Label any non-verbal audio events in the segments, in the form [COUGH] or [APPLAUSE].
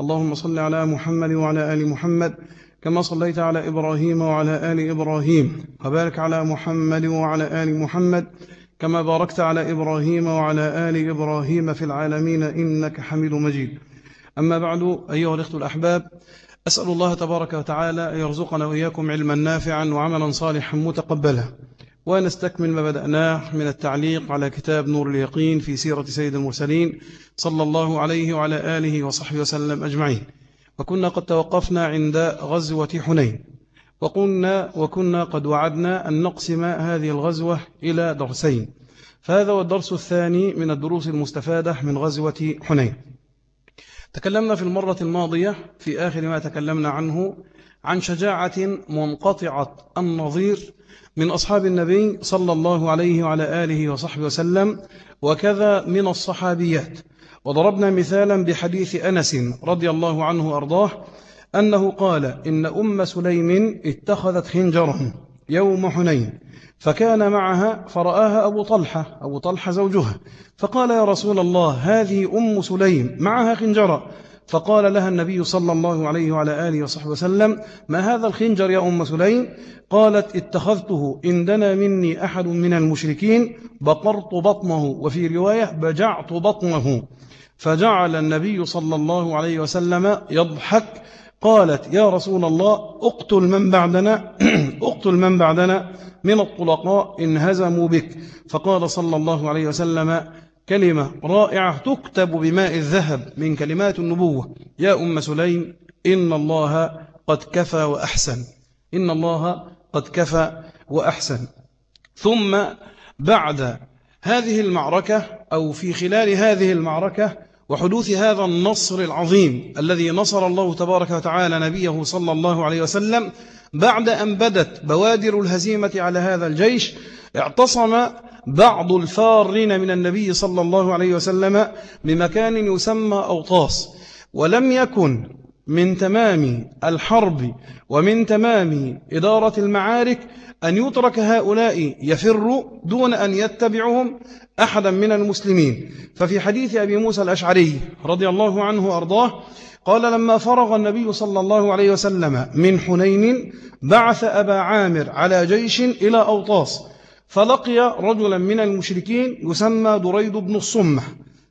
اللهم صل على محمد وعلى آل محمد كما صليت على إبراهيم وعلى آل إبراهيم وبارك على محمد وعلى آل محمد كما باركت على إبراهيم وعلى آل إبراهيم في العالمين إنك حميد مجيد. أما بعد أيها الإخوة الأحباب أسأل الله تبارك وتعالى أن يرزقنا وإياكم علما نافعا وعملا صالحا متقبلا. ونستكمل ما بدأناه من التعليق على كتاب نور اليقين في سيرة سيد المرسلين صلى الله عليه وعلى آله وصحبه وسلم أجمعين. وكنا قد توقفنا عند غزوة حنين. وقلنا وكنا قد وعدنا أن نقسم هذه الغزوة إلى درسين. فهذا هو الدرس الثاني من الدروس المستفادة من غزوة حنين. تكلمنا في المرة الماضية في آخر ما تكلمنا عنه عن شجاعة منقطعة النظير من أصحاب النبي صلى الله عليه وعلى آله وصحبه وسلم وكذا من الصحابيات. وضربنا مثالا بحديث أنس رضي الله عنه أرضاه أنه قال إن أم سليم اتخذت خنجرا. يوم حنين فكان معها فرآها أبو طلحة أبو طلحة زوجها فقال يا رسول الله هذه أم سليم معها خنجرا فقال لها النبي صلى الله عليه وعلى آله وصحبه وسلم ما هذا الخنجر يا أم سليم؟ قالت اتخذته إن دنا مني أحد من المشركين بقرت بطنه وفي رواية بجعت بطنه. فجعل النبي صلى الله عليه وسلم يضحك قالت يا رسول الله اقتل من بعدنا [CLEARS THROAT] اقتل من بعدنا من الطلقاء إن هزموا بك. فقال صلى الله عليه وسلم كلمة رائعة تكتب بماء الذهب من كلمات النبوة. يا أم سليم إن الله قد كفى وأحسن. إن الله قد كفى وأحسن. ثم بعد هذه المعركة أو في خلال هذه المعركة وحدوث هذا النصر العظيم الذي نصر الله تبارك وتعالى نبيه صلى الله عليه وسلم بعد أن بدت بوادر الهزيمة على هذا الجيش اعتصم بعض الفارين من النبي صلى الله عليه وسلم بمكان يسمى أوطاس. ولم يكن من تمام الحرب ومن تمام إدارة المعارك أن يترك هؤلاء يفروا دون أن يتبعهم أحدا من المسلمين. ففي حديث أبي موسى الأشعري رضي الله عنه أرضاه قال لما فرغ النبي صلى الله عليه وسلم من حنين بعث أبا عامر على جيش إلى أوطاس فلقي رجلا من المشركين يسمى دريد بن الصمح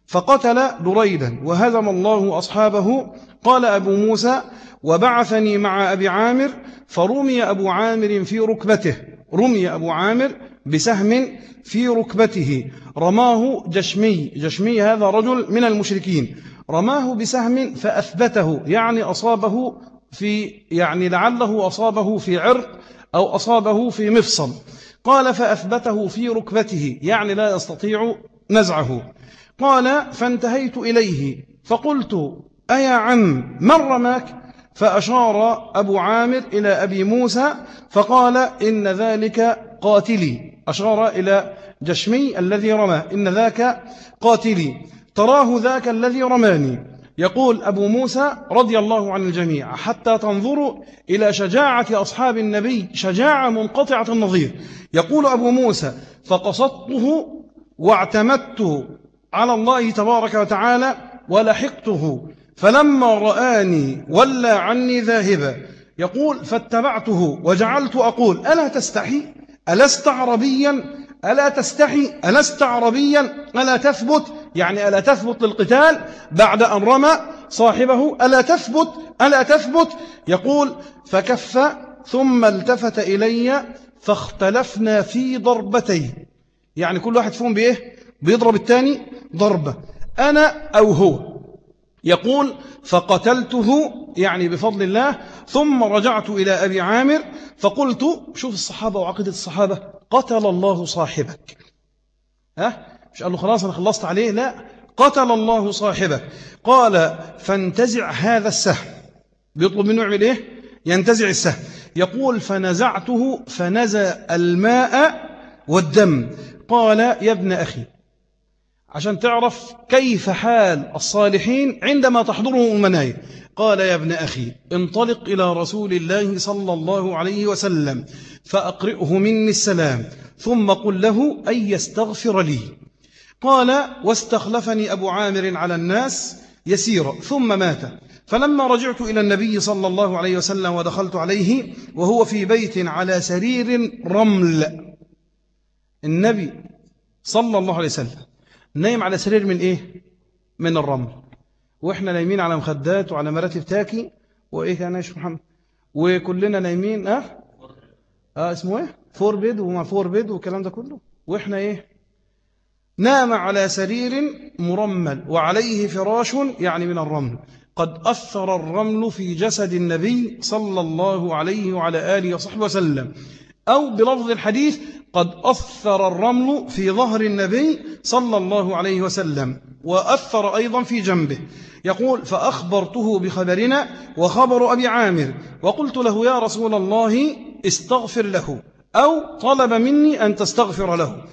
فقتل دريدا وهزم الله أصحابه قال أبو موسى وبعثني مع أبي عامر فرمي أبو عامر في ركبته رمي أبو عامر بسهم في ركبته رماه جشمي جشمي هذا رجل من المشركين رماه بسهم فأثبته يعني أصابه في يعني لعله أصابه في عرق أو أصابه في مفصل قال فأثبته في ركبته يعني لا يستطيع نزعه قال فانتهيت إليه فقلت أيا عم من رماك؟ فأشار أبو عامر إلى أبي موسى فقال إن ذلك قاتلي. أشار إلى جشمي الذي رمى. إن ذاك قاتلي. تراه ذاك الذي رماني. يقول أبو موسى رضي الله عن الجميع حتى تنظروا إلى شجاعة أصحاب النبي شجاعة منقطعة النظير. يقول أبو موسى فقصدته واعتمدت على الله تبارك وتعالى ولحقته. فلما رآني ولى عني ذاهبا يقول فاتبعته وجعلت أقول ألا تستحي؟ ألست عربيا؟ ألا تستحي؟ ألست عربيا؟ ألا تثبت؟ يعني ألا تثبت للقتال بعد أن رمى صاحبه. ألا تثبت؟ ألا تثبت؟ يقول فكف ثم التفت إلي فاختلفنا في ضربتين يعني كل واحد فيهم بإيه؟ بيضرب الثاني ضربة. أنا أو هو؟ يقول فقتلته يعني بفضل الله ثم رجعت إلى أبي عامر فقلت شوف الصحابة وعقيدة الصحابة قتل الله صاحبك. ها؟ مش قال له خلاص أنا خلصت عليه لا قتل الله صاحبك. قال فانتزع هذا السهم. بيطلب منه يعمل إيه؟ ينتزع السهم. يقول فنزعته فنزى الماء والدم. قال يا ابن أخي عشان تعرف كيف حال الصالحين عندما تحضرهم المنايا قال يا ابن أخي انطلق إلى رسول الله صلى الله عليه وسلم فأقرئه مني السلام ثم قل له أن يستغفر لي. قال واستخلفني أبو عامر على الناس يسيرا ثم مات. فلما رجعت إلى النبي صلى الله عليه وسلم ودخلت عليه وهو في بيت على سرير رمل. النبي صلى الله عليه وسلم. نايم على سرير من إيه؟ من الرمل وإحنا نايمين على مخدات وعلى مراتب تاكي وإيه يا محمد وكلنا نايمين أه؟ آه اسمه إيه؟ For Bed وما For Bed والكلام ده كله وإحنا إيه؟ نام على سرير مرمل وعليه فراش يعني من الرمل قد أثر الرمل في جسد النبي صلى الله عليه وعلى آله وصحبه وسلم أو بلفظ الحديث قد أثر الرمل في ظهر النبي صلى الله عليه وسلم وأثر أيضا في جنبه. يقول فأخبرته بخبرنا وخبر أبي عامر وقلت له يا رسول الله استغفر له أو طلب مني أن تستغفر له.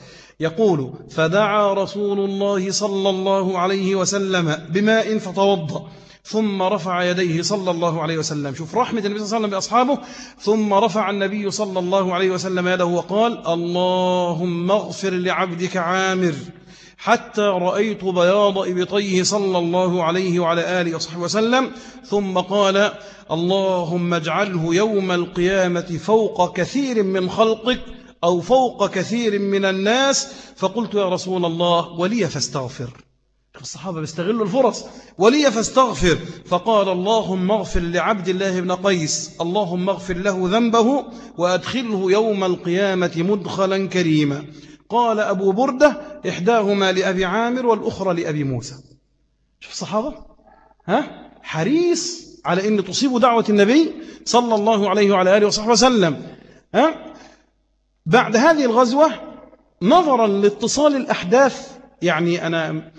يقول فدعا رسول الله صلى الله عليه وسلم بماء فتوضأ. ثم رفع يديه صلى الله عليه وسلم. شوف رحمة النبي صلى الله عليه وسلم بأصحابه ثم رفع النبي صلى الله عليه وسلم يده وقال اللهم اغفر لعبدك عامر حتى رأيت بياض إبطيه صلى الله عليه وعلى آله وصحبه وسلم. ثم قال اللهم اجعله يوم القيامة فوق كثير من خلقك أو فوق كثير من الناس. فقلت يا رسول الله ولي فاستغفر. الصحابة بيستغلوا الفرص. ولي فاستغفر. فقال اللهم اغفر لعبد الله بن قيس. اللهم اغفر له ذنبه وأدخله يوم القيامة مدخلا كريما. قال أبو بردة إحداهما لأبي عامر والأخرى لأبي موسى. شوف الصحابة ها؟ حريص على أن تصيب دعوة النبي صلى الله عليه وعلى آله وصحبه وسلم. ها؟ بعد هذه الغزوة نظرا لاتصال الأحداث. يعني أنا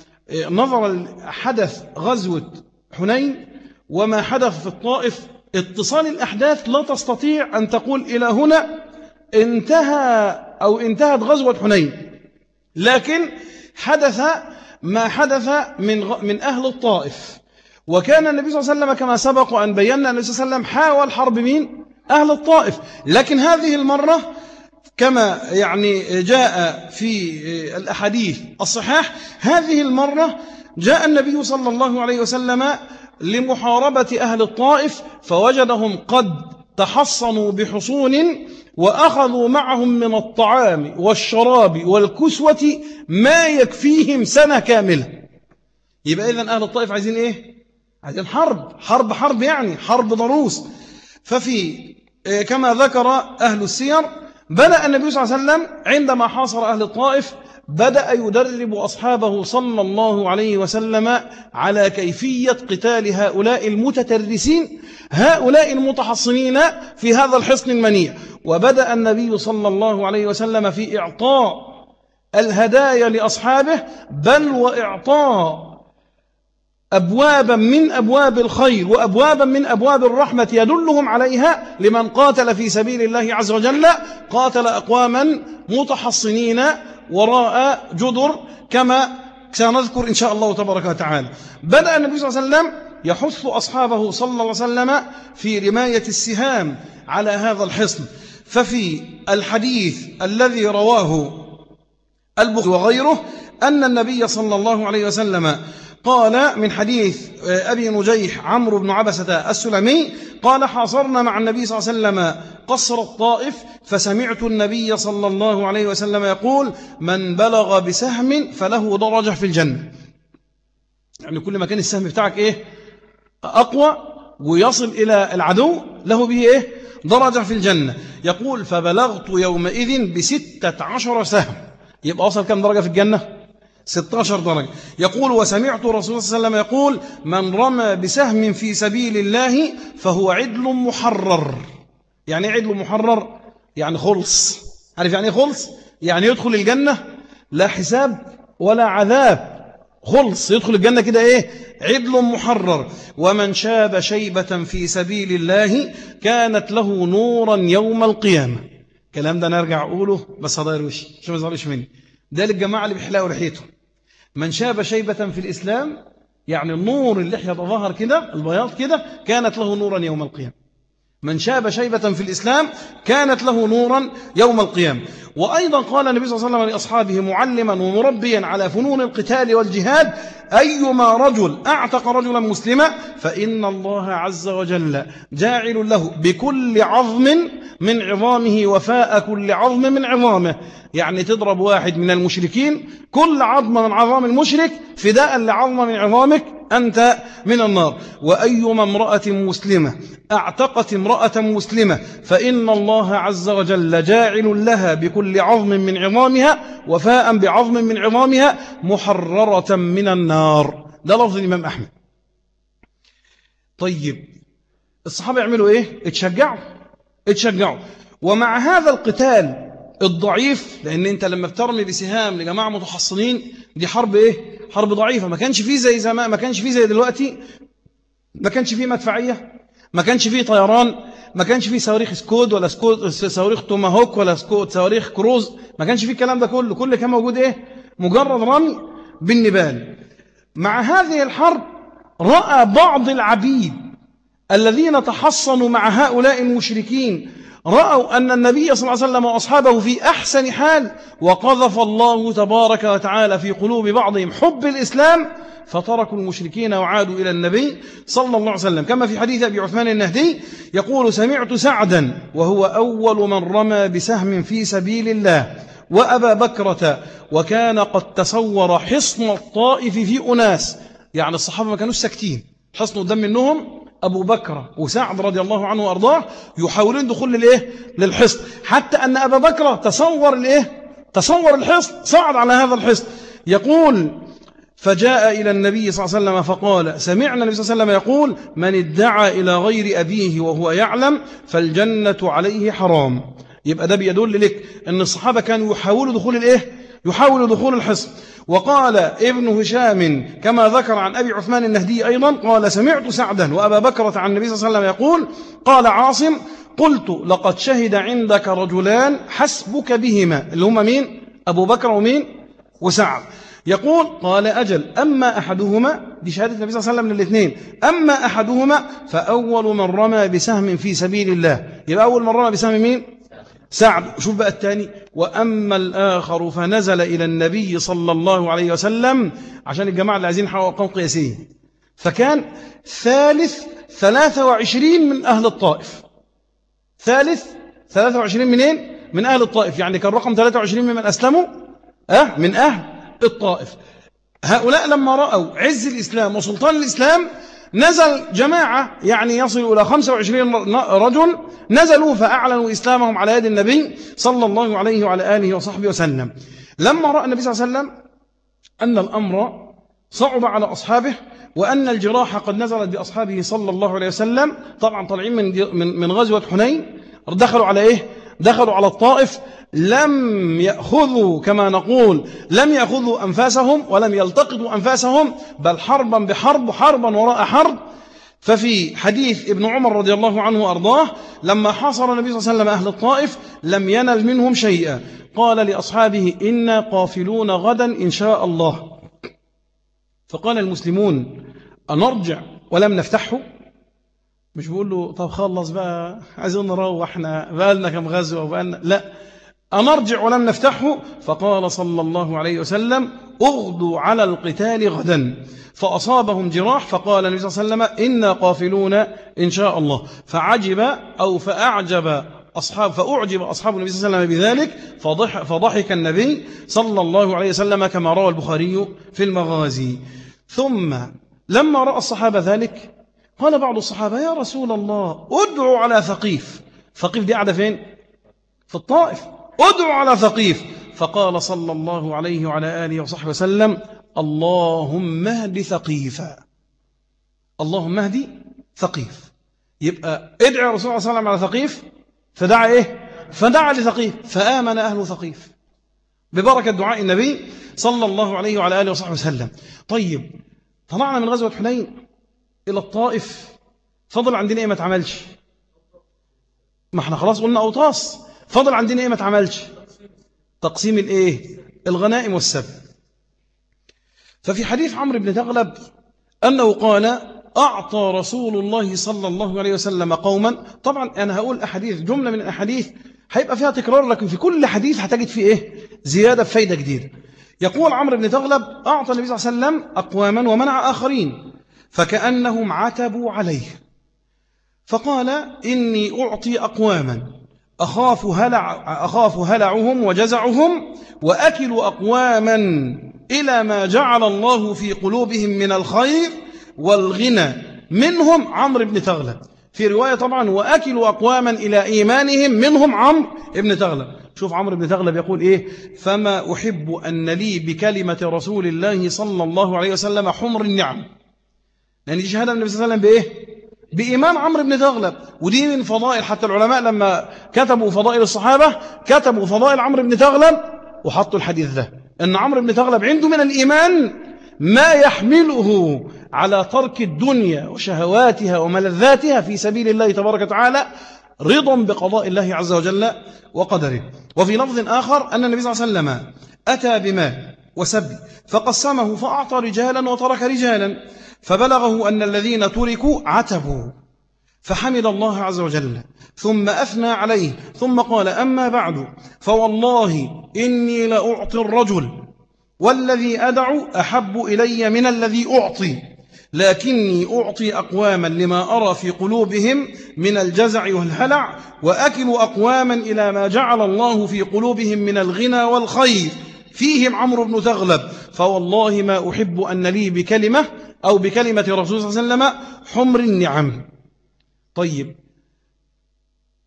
نظرا لحدث غزوة حنين وما حدث في الطائف. اتصال الأحداث لا تستطيع أن تقول إلى هنا انتهى أو انتهت غزوة حنين لكن حدث ما حدث من من أهل الطائف. وكان النبي صلى الله عليه وسلم كما سبق أن بينا النبي صلى الله عليه وسلم حاول حرب مين؟ أهل الطائف. لكن هذه المرة كما يعني جاء في الأحاديث الصحاح هذه المرة جاء النبي صلى الله عليه وسلم لمحاربة أهل الطائف فوجدهم قد تحصنوا بحصون وأخذوا معهم من الطعام والشراب والكسوة ما يكفيهم سنة كاملة يبقى إذن أهل الطائف عايزين إيه؟ عايزين حرب حرب حرب يعني حرب ضروس ففي كما ذكر أهل السير بدأ النبي صلى الله عليه وسلم عندما حاصر أهل الطائف بدأ يدرب أصحابه صلى الله عليه وسلم على كيفية قتال هؤلاء المتترسين هؤلاء المتحصنين في هذا الحصن المنيع. وبدأ النبي صلى الله عليه وسلم في إعطاء الهدايا لأصحابه بل وإعطاء أبوابا من أبواب الخير وأبوابا من أبواب الرحمة يدلهم عليها لمن قاتل في سبيل الله عز وجل قاتل أقواما متحصنين وراء جدر كما سنذكر إن شاء الله تبارك وتعالى. بدأ النبي صلى الله عليه وسلم يحث أصحابه صلى الله عليه وسلم في رماية السهام على هذا الحصن. ففي الحديث الذي رواه البخاري وغيره أن النبي صلى الله عليه وسلم قال من حديث آه، أبي نجيح عمرو بن عبسة السلمي قال حاصرنا مع النبي صلى الله عليه وسلم قصر الطائف فسمعت النبي صلى الله عليه وسلم يقول من بلغ بسهم فله درجة في الجنة. يعني كل ما كان السهم بتاعك إيه؟ أقوى ويصل إلى العدو له به إيه؟ درجة في الجنة. يقول فبلغت يومئذ بستة عشر سهم. يبقى وصل كم درجة في الجنة؟ 16 درجة. يقول وسمعت رسول الله صلى الله عليه وسلم يقول من رمى بسهم في سبيل الله فهو عدل محرر. يعني عدل محرر؟ يعني خلص. عارف يعني إيه خلص؟ يعني يدخل الجنة لا حساب ولا عذاب. خلص. يدخل الجنة كده إيه؟ عدل محرر. ومن شاب شيبة في سبيل الله كانت له نورا يوم القيامة. كلام ده نرجع أقوله بس هضير وشي شو ما مني. ده للجماعة اللي بيحلقوا ريحته من شاب شيبة في الإسلام يعني النور اللحية ظهر كده البياض كده كانت له نورا يوم القيامة. من شاب شيبة في الإسلام كانت له نورا يوم القيامة. وأيضا قال النبي صلى الله عليه وسلم لأصحابه معلما ومربيا على فنون القتال والجهاد أيما رجل أعتق رجلا مسلما فإن الله عز وجل جاعل له بكل عظم من عظامه وفاء كل عظم من عظامه. يعني تضرب واحد من المشركين كل عظم من عظام المشرك فداء لعظم من عظامك أنت من النار. وأيما امرأة مسلمة أعتقت امرأة مسلمة فإن الله عز وجل جاعل لها بكل عظم من عظامها وفاء بعظم من عظامها محررة من النار. ده لفظ الإمام أحمد. طيب الصحابة يعملوا إيه؟ اتشجعوا. اتشجعوا. ومع هذا القتال الضعيف لأن أنت لما بترمي بسهام لجماعة متحصنين دي حرب إيه؟ حرب ضعيفة. ما كانش فيه زي زمان ما كانش فيه زي دلوقتي ما كانش فيه مدفعية ما كانش فيه طيران ما كانش فيه صواريخ سكود ولا سكود صواريخ توماهوك ولا سكود صواريخ كروز. ما كانش فيه الكلام ده كله. كل كان موجود إيه؟ مجرد رمي بالنبال مع هذه الحرب رأى بعض العبيد الذين تحصنوا مع هؤلاء المشركين رأوا أن النبي صلى الله عليه وسلم وأصحابه في أحسن حال وقذف الله تبارك وتعالى في قلوب بعضهم حب الإسلام فتركوا المشركين وعادوا إلى النبي صلى الله عليه وسلم. كما في حديث أبي عثمان النهدي يقول سمعت سعدا وهو أول من رمى بسهم في سبيل الله وأبا بكرة وكان قد تصور حصن الطائف في أناس. يعني الصحابة ما كانوش ساكتين. حصنوا قدام منهم أبو بكر وسعد رضي الله عنه وأرضاه يحاولون دخول للإيه؟ للحصن. حتى أن أبا بكر تصور الإيه؟ تصور الحصن. صعد على هذا الحصن. يقول فجاء إلى النبي صلى الله عليه وسلم فقال سمعنا النبي صلى الله عليه وسلم يقول من ادعى إلى غير أبيه وهو يعلم فالجنة عليه حرام. يبقى ده بيدل لك أن الصحابة كانوا يحاولوا دخول الإيه؟ يحاولوا دخول الحصن. وقال ابن هشام كما ذكر عن أبي عثمان النهدي أيضا قال سمعت سعدا وأبا بكرة عن النبي صلى الله عليه وسلم يقول قال عاصم قلت لقد شهد عندك رجلان حسبك بهما. اللي هما مين؟ أبو بكر ومين؟ وسعد. يقول قال أجل أما أحدهما دي شهادة النبي صلى الله عليه وسلم للاثنين أما أحدهما فأول من رمى بسهم في سبيل الله. يبقى أول من رمى بسهم مين؟ سعد. شوف بقى الثاني. وأما الآخر فنزل إلى النبي صلى الله عليه وسلم عشان الجماعة اللي عايزين يحققوا أرقام قياسية فكان ثالث 23 من أهل الطائف. ثالث 23 منين؟ من أهل الطائف. يعني كان رقم 23 ممن أسلموا؟ أه؟ من أهل الطائف. هؤلاء لما رأوا عز الإسلام وسلطان الإسلام نزل جماعة يعني يصل إلى 25 رجل نزلوا فأعلنوا إسلامهم على يد النبي صلى الله عليه وعلى آله وصحبه وسلم. لما رأى النبي صلى الله عليه وسلم أن الأمر صعب على أصحابه وأن الجراح قد نزلت بأصحابه صلى الله عليه وسلم طبعا طالعين من من غزوة حنين دخلوا على إيه؟ دخلوا على الطائف لم يأخذوا كما نقول لم يأخذوا أنفاسهم ولم يلتقطوا أنفاسهم بل حربا بحرب حربا وراء حرب. ففي حديث ابن عمر رضي الله عنه وأرضاه لما حاصر النبي صلى الله عليه وسلم أهل الطائف لم ينل منهم شيئا. قال لأصحابه إنا قافلون غدا إن شاء الله. فقال المسلمون أنرجع ولم نفتحه؟ مش بيقول له طب خلص بقى عايزين نروح إحنا بقى لنا كم غزوة وبقى لا. أنرجع ولم نفتحه؟ فقال صلى الله عليه وسلم أغدوا على القتال غدا. فأصابهم جراح فقال النبي صلى الله عليه وسلم إنا قافلون إن شاء الله. فعجب أو فأعجب أصحاب فأعجب أصحاب النبي صلى الله عليه وسلم بذلك فضح فضحك النبي صلى الله عليه وسلم كما روى البخاري في المغازي. ثم لما رأى الصحابة ذلك قال بعض الصحابة يا رسول الله ادعوا على ثقيف. ثقيف دي قاعدة فين؟ في الطائف. ادعوا على ثقيف. فقال صلى الله عليه وعلى آله وصحبه وسلم اللهم اهد ثقيفا. اللهم اهدي ثقيف. يبقى ادعي الرسول صلى الله عليه وسلم على ثقيف فدعا إيه؟ فدعا لثقيف فآمن أهل ثقيف. ببركة دعاء النبي صلى الله عليه وعلى آله وصحبه وسلم. طيب طلعنا من غزوة حنين. إلى الطائف. فضل عندنا إيه ما تعملش ما إحنا خلاص قلنا أوطاس. فضل عندنا إيه ما تعملش تقسيم الإيه؟ الغنائم والسب. ففي حديث عمرو بن تغلب أنه قال أعطى رسول الله صلى الله عليه وسلم قوما. طبعا أنا هقول أحاديث جملة من الأحاديث هيبقى فيها تكرار لكن في كل حديث هتجد فيه إيه؟ زيادة بفايدة جديدة يقول عمرو بن تغلب أعطى النبي صلى الله عليه وسلم أقواما ومنع آخرين. فكأنهم عتبوا عليه. فقال إني أعطي أقواما. أخاف, هلع أخاف هلعهم وجزعهم وأكل أقواما إلى ما جعل الله في قلوبهم من الخير والغنى. منهم عمرو بن تغلب. في رواية طبعا وأكل أقواما إلى إيمانهم منهم عمرو بن تغلب. شوف عمرو بن تغلب يقول إيه؟ فما أحب أن لي بكلمة رسول الله صلى الله عليه وسلم حمر النعم. لأن دي شهادة النبي صلى الله عليه وسلم بإيه؟ بإمام عمرو بن تغلب ودي من فضائل حتى العلماء لما كتبوا فضائل الصحابة كتبوا فضائل عمرو بن تغلب وحطوا الحديث ده. أن عمرو بن تغلب عنده من الإيمان ما يحمله على ترك الدنيا وشهواتها وملذاتها في سبيل الله تبارك وتعالى رضا بقضاء الله عز وجل وقدره. وفي لفظ آخر أن النبي صلى الله عليه وسلم أتى بماء وسبي فقسمه فأعطى رجالا وترك رجالا. فبلغه أن الذين تركوا عتبوا فحمد الله عز وجل ثم أثنى عليه ثم قال أما بعد فوالله إني لأعطي الرجل والذي أدع أحب إلي من الذي أعطي لكني أعطي أقواما لما أرى في قلوبهم من الجزع والهلع وأكل أقواما إلى ما جعل الله في قلوبهم من الغنى والخير. فيهم عمرو بن تغلب فوالله ما أحب أن لي بكلمة أو بكلمة رسول صلى الله عليه وسلم حمر النعم. طيب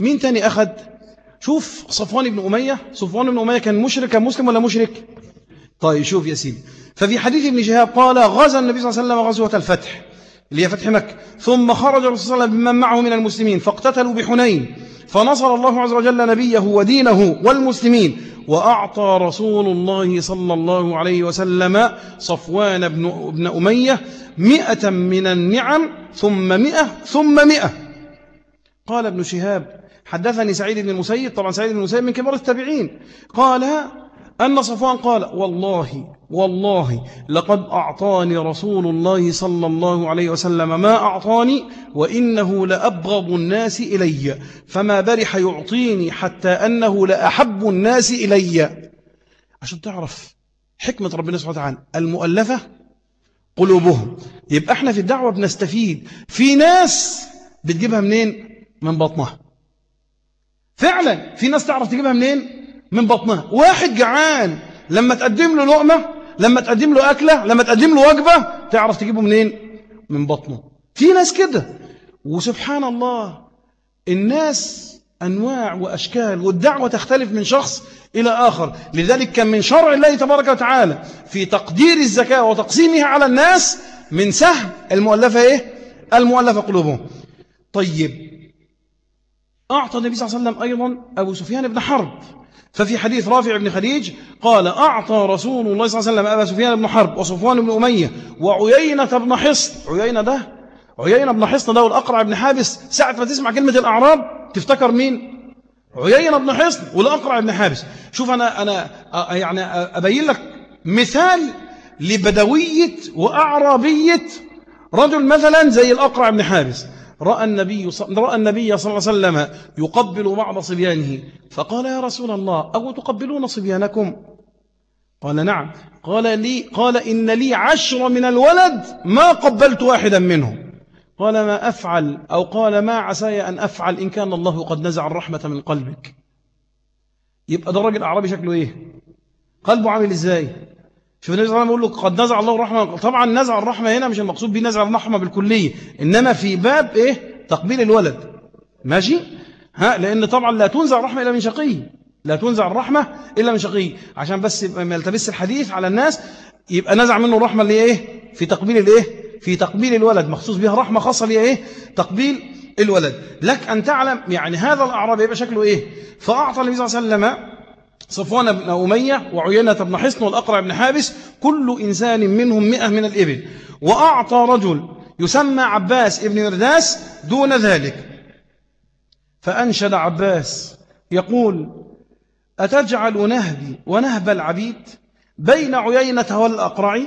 مين تاني أخذ؟ شوف صفوان بن أمية. صفوان بن أمية كان مشرك كان مسلم ولا مشرك؟ طيب شوف يا سيدي ففي حديث ابن شهاب قال غزا النبي صلى الله عليه وسلم غزوة الفتح. اللي هي فتح مكة ثم خرج الرسول صلى الله عليه وسلم بمن معه من المسلمين فاقتتلوا بحنين فنصر الله عز وجل نبيه ودينه والمسلمين وأعطى رسول الله صلى الله عليه وسلم صفوان بن, ابن أمية مئة من النعم ثم مئة ثم مئة. قال ابن شهاب حدثني سعيد بن المسيب طبعا سعيد بن المسيب من كبار التابعين. قال أن صفوان قال والله والله لقد أعطاني رسول الله صلى الله عليه وسلم ما أعطاني وإنه لأبغض الناس إلي فما برح يعطيني حتى أنه لأحب الناس إلي. عشان تعرف حكمة ربنا سبحانه وتعالى المؤلفة قلوبهم. يبقى إحنا في الدعوة بنستفيد. في ناس بتجيبها منين؟ من بطنها. فعلا في ناس تعرف تجيبها منين؟ من بطنها واحد جعان. لما تقدم له لقمة لما تقدم له أكلة لما تقدم له وجبة تعرف تجيبه منين؟ من بطنه. في ناس كده. وسبحان الله الناس أنواع وأشكال والدعوة تختلف من شخص إلى آخر. لذلك كان من شرع الله تبارك وتعالى في تقدير الزكاة وتقسيمها على الناس من سهم المؤلفة إيه؟ المؤلفة قلوبهم. طيب. أعطى النبي صلى الله عليه وسلم أيضا أبو سفيان بن حرب. ففي حديث رافع بن خديج قال أعطى رسول الله صلى الله عليه وسلم أبا سفيان بن حرب وصفوان بن أمية وعيينة بن حصن. عيينة ده؟ عيينة بن حصن ده والأقرع بن حابس. ساعة ما تسمع كلمة الأعراب تفتكر مين؟ عيينة بن حصن والأقرع بن حابس. شوف أنا, أنا يعني أبين لك مثال لبدوية وأعرابية رجل مثلا زي الأقرع بن حابس. رأى النبي, رأى النبي صلى الله عليه وسلم يقبل بعض صبيانه فقال يا رسول الله أو تقبلون صبيانكم؟ قال نعم. قال لي قال إن لي عشر من الولد ما قبلت واحدا منهم. قال ما أفعل؟ أو قال ما عساي أن أفعل إن كان الله قد نزع الرحمة من قلبك. يبقى ده الراجل أعرابي شكله إيه؟ قلبه عامل إزاي؟ شوف النبي صلى الله عليه وسلم يقول له قد نزع الله الرحمة. طبعا نزع الرحمة هنا مش المقصود به نزع الرحمة بالكلية إنما في باب إيه؟ تقبيل الولد. ماشي؟ ها لأن طبعا لا تنزع الرحمة إلا من شقي. لا تنزع الرحمة إلا من شقي. عشان بس ما يلتبس الحديث على الناس يبقى نزع منه الرحمة اللي إيه؟ في تقبيل الإيه؟ في تقبيل الولد. مخصوص بها رحمة خاصة ليه إيه؟ تقبيل الولد. لك أن تعلم يعني هذا الأعراب يبقى شكله إيه؟ فأعطى النبي صلى الله عليه وسلم صفوان بن أمية وعيينة بن حصن والأقرع بن حابس كل إنسان منهم مئة من الإبل. وأعطى رجل يسمى عباس ابن مرداس دون ذلك. فأنشد عباس يقول أتجعل نهبي ونهب العبيد بين عيينة والأقرع؟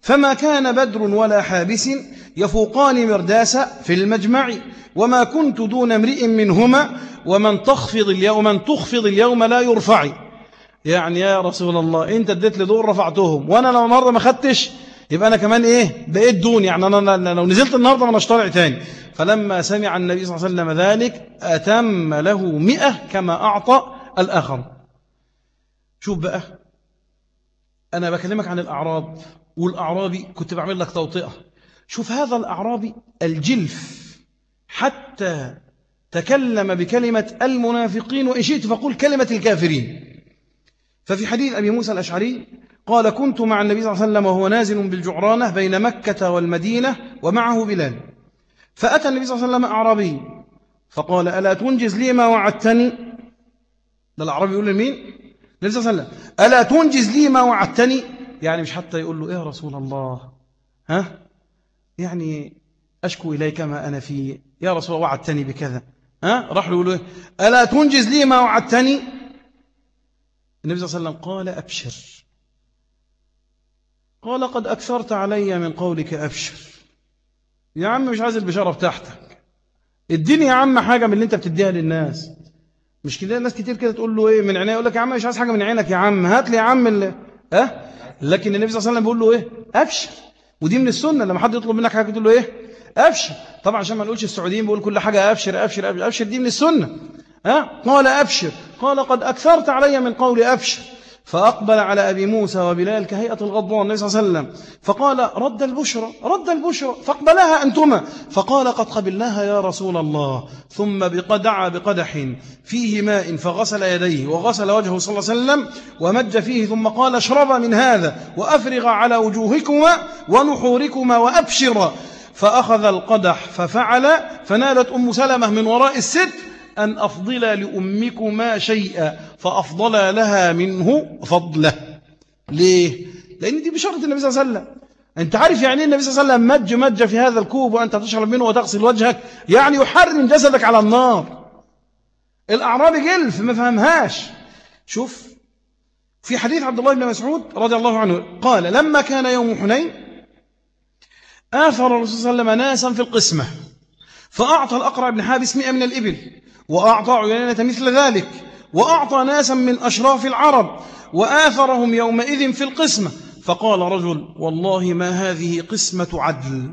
فما كان بدر ولا حابس يفوقان مرداس في المجمع وما كنت دون امرئ منهما ومن تخفض اليوم من تخفض اليوم لا يرفع يعني يا رسول الله إنت اديت لي دول رفعتهم وأنا لو النهارده ما خدتش يبقى أنا كمان إيه؟ بقيت دون يعني أنا لو نزلت النهارده ما اشترع تاني. فلما سمع النبي صلى الله عليه وسلم ذلك أتم له مئة كما أعطى الآخر. شوف بقى أنا بكلمك عن الأعراب والأعرابي كنت بعمل لك توطئة. شوف هذا الأعرابي الجلف حتى تكلم بكلمة المنافقين وإن شئت فقول كلمة الكافرين. ففي حديث أبي موسى الأشعري قال كنت مع النبي صلى الله عليه وسلم وهو نازل بالجعرانة بين مكة والمدينة ومعه بلال. فأتى النبي صلى الله عليه وسلم أعرابي. فقال ألا تنجز لي ما وعدتني؟ ده الأعرابي يقول لمين؟ النبي صلى الله عليه وسلم. ألا تنجز لي ما وعدتني؟ يعني مش حتى يقول له إيه يا رسول الله؟ ها؟ يعني أشكو إليك ما أنا فيه. يا رسول الله وعدتني بكذا. ها؟ راح له يقول له إيه؟ ألا تنجز لي ما وعدتني؟ النبي صلى الله عليه وسلم قال أبشر. قال قد أكثرت علي من قولك أبشر. يا عم مش عايز البشارة بتاعتك. اديني يا عم حاجة من اللي انت بتديها للناس. مش كده؟ الناس كتير كده تقول له إيه من عينيه يقول لك يا عم مش عايز حاجة من عينك يا عم. هات لي يا عم اللي ها؟ لكن النبي صلى الله عليه وسلم بيقول له إيه؟ أبشر. ودي من السنة. لما حد يطلب منك حاجة تقول له إيه؟ أبشر. طبعا عشان ما نقولش السعوديين بيقول كل حاجة ابشر أبشر أبشر, أبشر. دي من السنة. ها؟ قال أبشر. قال قد أكثرت علي من قول أبشر فأقبل على أبي موسى وبلال كهيئة الغضبان صلى الله عليه وسلم فقال رد البشرى رد البشرى فاقبلها أنتما فقال قد قبلناها يا رسول الله ثم دعا بقدح فيه ماء فغسل يديه وغسل وجهه صلى الله عليه وسلم ومج فيه ثم قال اشرب من هذا وأفرغ على وجوهكما ونحوركما وأبشر فأخذ القدح ففعل فنالت أم سلمة من وراء الست أن أفضل لأمكما شيئا فأفضل لها منه فضله. ليه؟ لأن دي بشرط النبي صلى الله عليه وسلم. أنت عارف يعني النبي صلى الله عليه وسلم مج مج في هذا الكوب وأنت تشرب منه وتغسل وجهك؟ يعني يحرم جسدك على النار. الأعرابي جلف ما فهمهاش. شوف في حديث عبد الله بن مسعود رضي الله عنه قال لما كان يوم حنين آثر الرسول صلى الله عليه وسلم ناسا في القسمة فأعطى الأقرع بن حابس مئة من الإبل وأعطى عيينة مثل ذلك وأعطى ناسا من أشراف العرب وآثرهم يومئذ في القسمة. فقال رجل والله ما هذه قسمة عدل.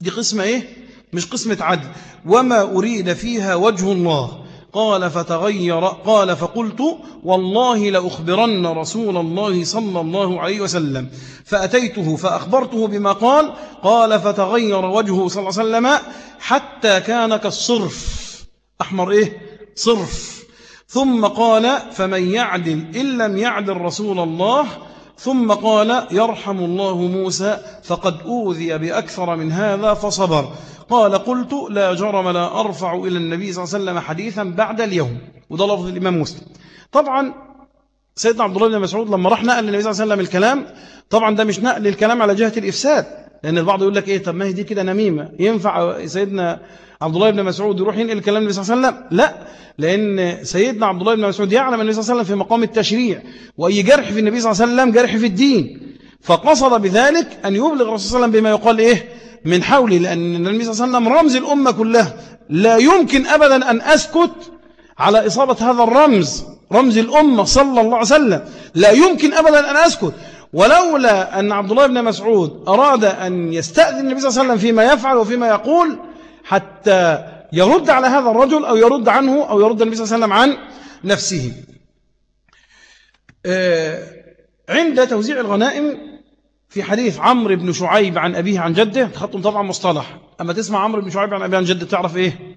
دي قسمة إيه؟ مش قسمة عدل. وما أريد فيها وجه الله. قال فتغير قال فقلت والله لأخبرن رسول الله صلى الله عليه وسلم. فأتيته فأخبرته بما قال. قال فتغير وجهه صلى الله عليه وسلم حتى كان كالصرف. أحمر إيه؟ صرف. ثم قال فمن يعدل إن لم يعدل رسول الله ثم قال يرحم الله موسى فقد أوذي بأكثر من هذا فصبر. قال قلت لا جرم لا أرفع إلى النبي صلى الله عليه وسلم حديثا بعد اليوم. وده لفظ الإمام مسلم. طبعا سيدنا عبد الله بن مسعود لما راح نقل للنبي صلى الله عليه وسلم الكلام طبعا ده مش نقل الكلام على جهة الإفساد. لأن البعض يقول لك إيه؟ طب ما هي دي كده نميمة. ينفع سيدنا عبد الله بن مسعود يروح ينقل الكلام النبي صلى الله عليه وسلم؟ لا لأن سيدنا عبد الله بن مسعود يعلم النبي صلى الله عليه وسلم في مقام التشريع وأي جرح في النبي صلى الله عليه وسلم جرح في الدين. فقصد بذلك أن يبلغ الرسول صلى الله عليه وسلم بما يقال إيه؟ من حوله لأن النبي صلى الله عليه وسلم رمز الأمة كلها. لا يمكن أبدا أن أسكت على إصابة هذا الرمز رمز الأمة صلى الله عليه وسلم. لا يمكن أبدا أن أسكت. ولولا أن عبد الله بن مسعود أراد أن يستأذن النبي صلى الله عليه وسلم فيما يفعل وفيما يقول حتى يرد على هذا الرجل أو يرد عنه أو يرد النبي صلى الله عليه وسلم عن نفسه. آه، عند توزيع الغنائم في حديث عمرو بن شعيب عن أبيه عن جده تخطم طبعا مصطلح. أما تسمع عمرو بن شعيب عن أبيه عن جده تعرف إيه؟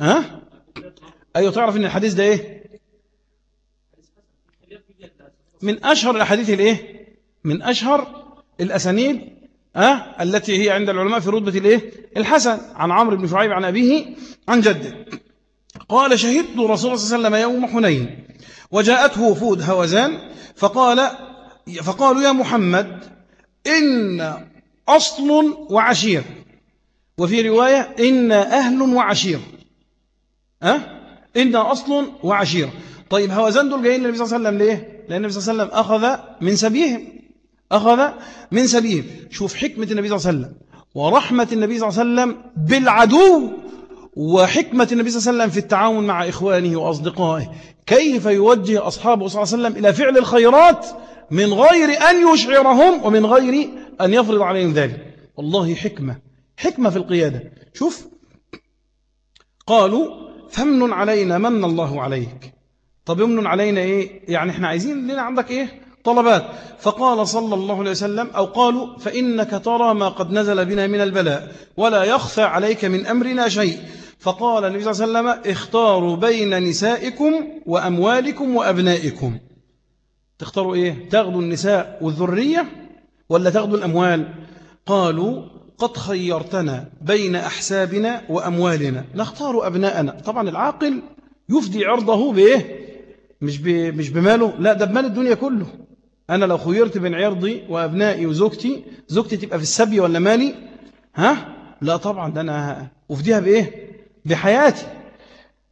ها؟ أيوة تعرف أن الحديث ده إيه؟ من أشهر الأحاديث الإيه؟ من أشهر الأسانيد أه؟ التي هي عند العلماء في رتبة الإيه؟ الحسن. عن عمرو بن شعيب عن أبيه عن جده. قال شهدت رسول الله صلى الله عليه وسلم يوم حنين وجاءته وفود هوزان فقال فقالوا يا محمد إن أصل وعشير. وفي رواية إن أهل وعشير. أه؟ إن أصل وعشير. طيب هوزان دول جايين للنبي صلى الله عليه وسلم ليه؟ لأن النبي صلى الله عليه وسلم أخذ من سبيهم. أخذ من سبيهم شوف حكمة النبي صلى الله عليه وسلم ورحمة النبي صلى الله عليه وسلم بالعدو وحكمة النبي صلى الله عليه وسلم في التعاون مع إخوانه وأصدقائه. كيف يوجه أصحابه صلى الله عليه وسلم إلى فعل الخيرات؟ من غير أن يشعرهم ومن غير أن يفرض عليهم ذلك. والله حكمة حكمة في القيادة. شوف قالوا فمن علينا من الله عليك؟ طب يمن علينا إيه؟ يعني إحنا عايزين لنا عندك إيه؟ طلبات فقال صلى الله عليه وسلم أو قالوا فإنك ترى ما قد نزل بنا من البلاء ولا يخفى عليك من أمرنا شيء. فقال النبي صلى الله عليه وسلم اختاروا بين نسائكم وأموالكم وأبنائكم. تختاروا إيه؟ تاخذوا النساء والذرية ولا تاخذوا الأموال؟ قالوا قد خيرتنا بين أحسابنا وأموالنا. نختار أبناءنا. طبعا العاقل يفدي عرضه بإيه؟ مش, مش بماله. لا ده بمال الدنيا كله. أنا لو خيرت بين عرضي وأبنائي وزوجتي زوجتي تبقى في السبي ولا مالي؟ ها؟ لا طبعا ده أنا أفديها بإيه؟ بحياتي.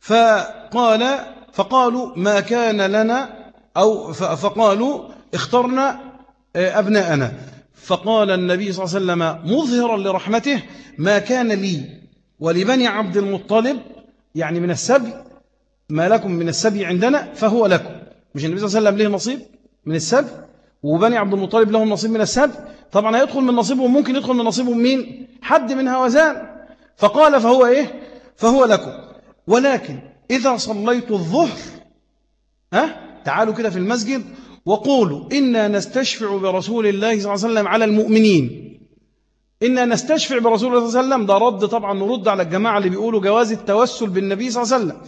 فقال فقالوا ما كان لنا أو فقالوا اخترنا آه، أبناءنا. فقال النبي صلى الله عليه وسلم مظهرا لرحمته ما كان لي ولبني عبد المطلب يعني من السبي ما لكم من السبي عندنا فهو لكم. مش النبي صلى الله عليه وسلم له نصيب؟ من السبي وبني عبد المطلب لهم نصيب من السبي طبعا هيدخل من نصيبهم ممكن يدخل من نصيبهم مين؟ حد من هوزان. فقال فهو إيه؟ فهو لكم. ولكن إذا صليت الظهر ها؟ تعالوا كده في المسجد وقولوا إنا نستشفع برسول الله صلى الله عليه وسلم على المؤمنين. إنا نستشفع برسول الله صلى الله عليه وسلم. ده رد طبعا نرد على الجماعة اللي بيقولوا جواز التوسل بالنبي صلى الله عليه وسلم.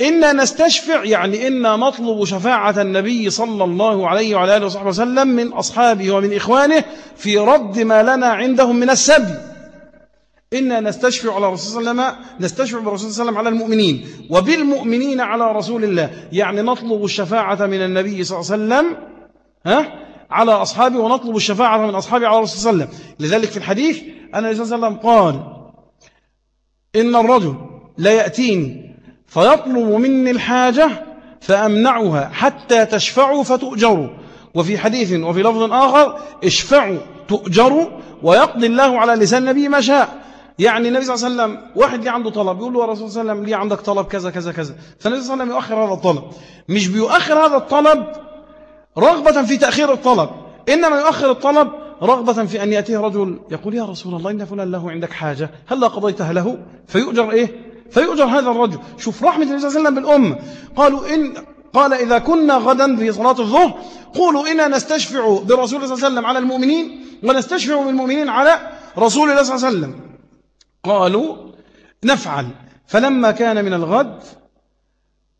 إنا نستشفع يعني إنا نطلب شفاعة النبي صلى الله عليه وعلى آله وصحبه وسلم من أصحابه ومن إخوانه في رد ما لنا عندهم من السبي. إنا نستشفع على رسول صلى الله عليه وسلم نستشفع برسول الله عليه على المؤمنين وبالمؤمنين على رسول الله. يعني نطلب الشفاعة من النبي صلى الله عليه وسلم ها؟ على أصحابه ونطلب الشفاعة من أصحابه على رسول الله صلى الله عليه وسلم. لذلك في الحديث أن النبي صلى الله عليه وسلم قال إن الرجل لا يأتيني فيطلب مني الحاجة فأمنعها حتى تشفعوا فتؤجروا. وفي حديث وفي لفظ آخر اشفعوا تؤجروا ويقضي الله على لسان النبي ما شاء. يعني النبي صلى الله عليه وسلم واحد ليه عنده طلب يقول له يا رسول الله صلى الله عليه وسلم ليه عندك طلب كذا كذا كذا. فالنبي صلى الله عليه وسلم يؤخر هذا الطلب. مش بيؤخر هذا الطلب رغبة في تأخير الطلب إنما يؤخر الطلب رغبة في أن يأتيه رجل يقول يا رسول الله إن فلان له عندك حاجة هل قضيتها له؟ فيؤجر إيه؟ فيؤجر هذا الرجل. شوف رحمة النبي صلى الله عليه وسلم بالأمة قالوا إن قال إذا كنا غدا في صلاة الظهر قولوا إنا نستشفع برسول الله صلى الله عليه وسلم على المؤمنين ونستشفع بالمؤمنين على رسول الله صلى الله عليه وسلم. قالوا نفعل. فلما كان من الغد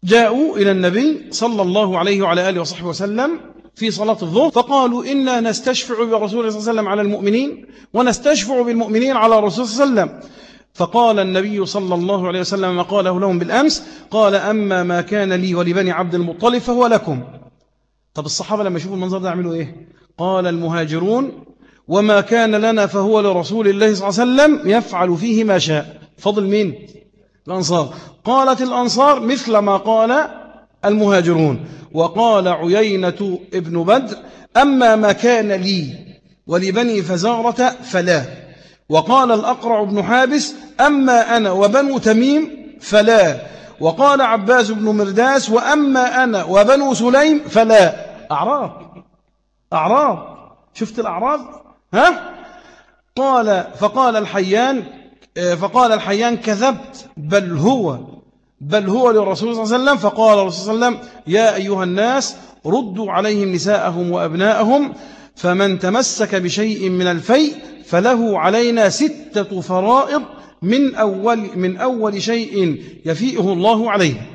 جاءوا إلى النبي صلى الله عليه وعلى آله وصحبه وسلم في صلاة الظهر فقالوا إنا نستشفع برسول الله صلى الله عليه وسلم على المؤمنين ونستشفع بالمؤمنين على رسول الله صلى الله عليه وسلم. فقال النبي صلى الله عليه وسلم ما قاله لهم بالأمس قال أما ما كان لي ولبني عبد المطلب فهو لكم. طب الصحابة لما يشوفوا المنظر ده يعملوا إيه؟ قال المهاجرون وما كان لنا فهو لرسول الله صلى الله عليه وسلم يفعل فيه ما شاء. فضل مين؟ الأنصار. قالت الأنصار مثل ما قال المهاجرون. وقال عيينة ابن بدر أما ما كان لي ولبني فزارة فلا. وقال الأقرع بن حابس أما أنا وبنو تميم فلا. وقال عباس بن مرداس وأما أنا وبنو سليم فلا. أعراض. أعراض. شفت الأعراض؟ ها؟ قال فقال الحيان فقال الحيان كذبت بل هو بل هو للرسول صلى الله عليه وسلم. فقال الرسول صلى الله عليه وسلم يا أيها الناس ردوا عليهم نساءهم وأبناءهم فمن تمسك بشيء من الفيء فله علينا ستة فرائض من أول, من أول شيء يفيئه الله عليه.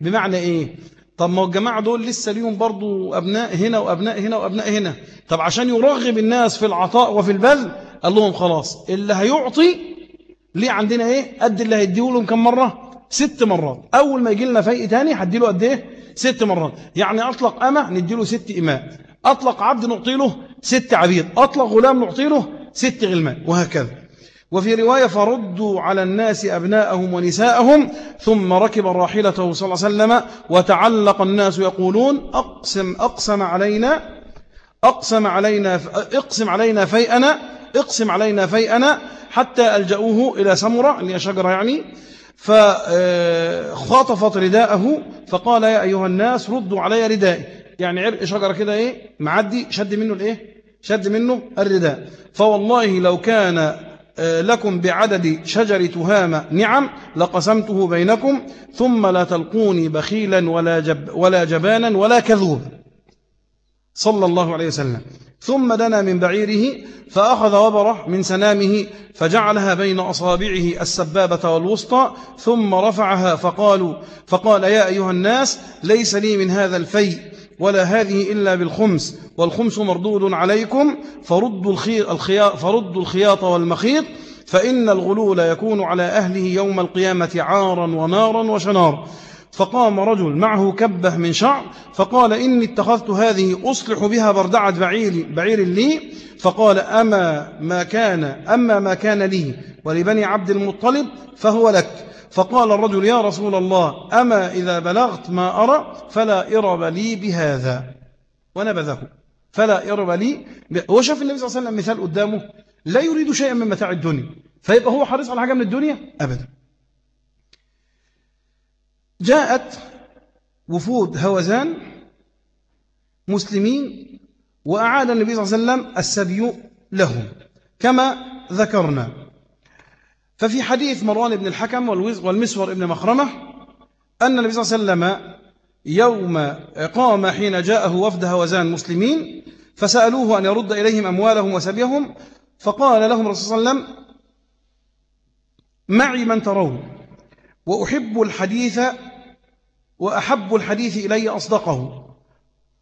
بمعنى إيه؟ طب ما الجماعة دول لسه ليهم برضو أبناء هنا وأبناء هنا وأبناء هنا. طب عشان يرغب الناس في العطاء وفي البذل قال لهم خلاص اللي هيعطي ليه عندنا إيه؟ قد اللي هيديه لهم كم مرة؟ ست مرات. أول ما يجي لنا فايق تاني هديله قد إيه؟ ست مرات. يعني أطلق أمة نديله ست إماء. أطلق عبد نعطي له ست عبيد أطلق غلام نعطي له ست غلمان وهكذا. وفي رواية فردوا على الناس أبناءهم ونساءهم ثم ركب راحلته صلى الله عليه وسلم وتعلق الناس يقولون أقسم أقسم علينا أقسم علينا اقسم علينا فيئنا اقسم علينا فيئنا حتى ألجأوه إلى سمرة اللي شجرة يعني. فخاطفت رداءه فقال يا أيها الناس ردوا علي ردائي. يعني عرق شجرة كده إيه؟ معدي شد منه الإيه؟ شد منه الرداء. فوالله لو كان آه، لكم بعدد شجر تهامة نعم لقسمته بينكم ثم لا تلقوني بخيلا ولا, جب ولا جبانا ولا كذوب صلى الله عليه وسلم. ثم دنا من بعيره فأخذ وبره من سنامه فجعلها بين أصابعه السبابة والوسطى ثم رفعها فقالوا فقال يا أيها الناس ليس لي من هذا الفيء. ولا هذه إلا بالخمس والخمس مردود عليكم فردوا الخياط, فردوا الخياط والمخيط فإن الغلول يكون على أهله يوم القيامة عارا ونارا وشنار. فقام رجل معه كبة من شعر فقال إني اتخذت هذه أصلح بها بردعة بعير, بعير لي. فقال أما ما كان أما ما كان لي ولبني عبد المطلب فهو لك. فقال الرجل يا رسول الله أما إذا بلغت ما أرى فلا إرب لي بهذا ونبذه فلا إرب لي هو شاف النبي صلى الله عليه وسلم مثال قدامه لا يريد شيئا من متاع الدنيا فيبقى هو حريص على حاجة من الدنيا؟ أبدا. جاءت وفود هوزان مسلمين وأعاد النبي صلى الله عليه وسلم السبي لهم كما ذكرنا. ففي حديث مروان بن الحكم والمسور بن مخرمة أن النبي صلى الله عليه وسلم يوم قام حين جاءه وفد هوزان مسلمين فسألوه أن يرد إليهم أموالهم وسبيهم فقال لهم الرسول صلى الله عليه وسلم معي من ترون وأحب الحديث وأحب الحديث إلي أصدقه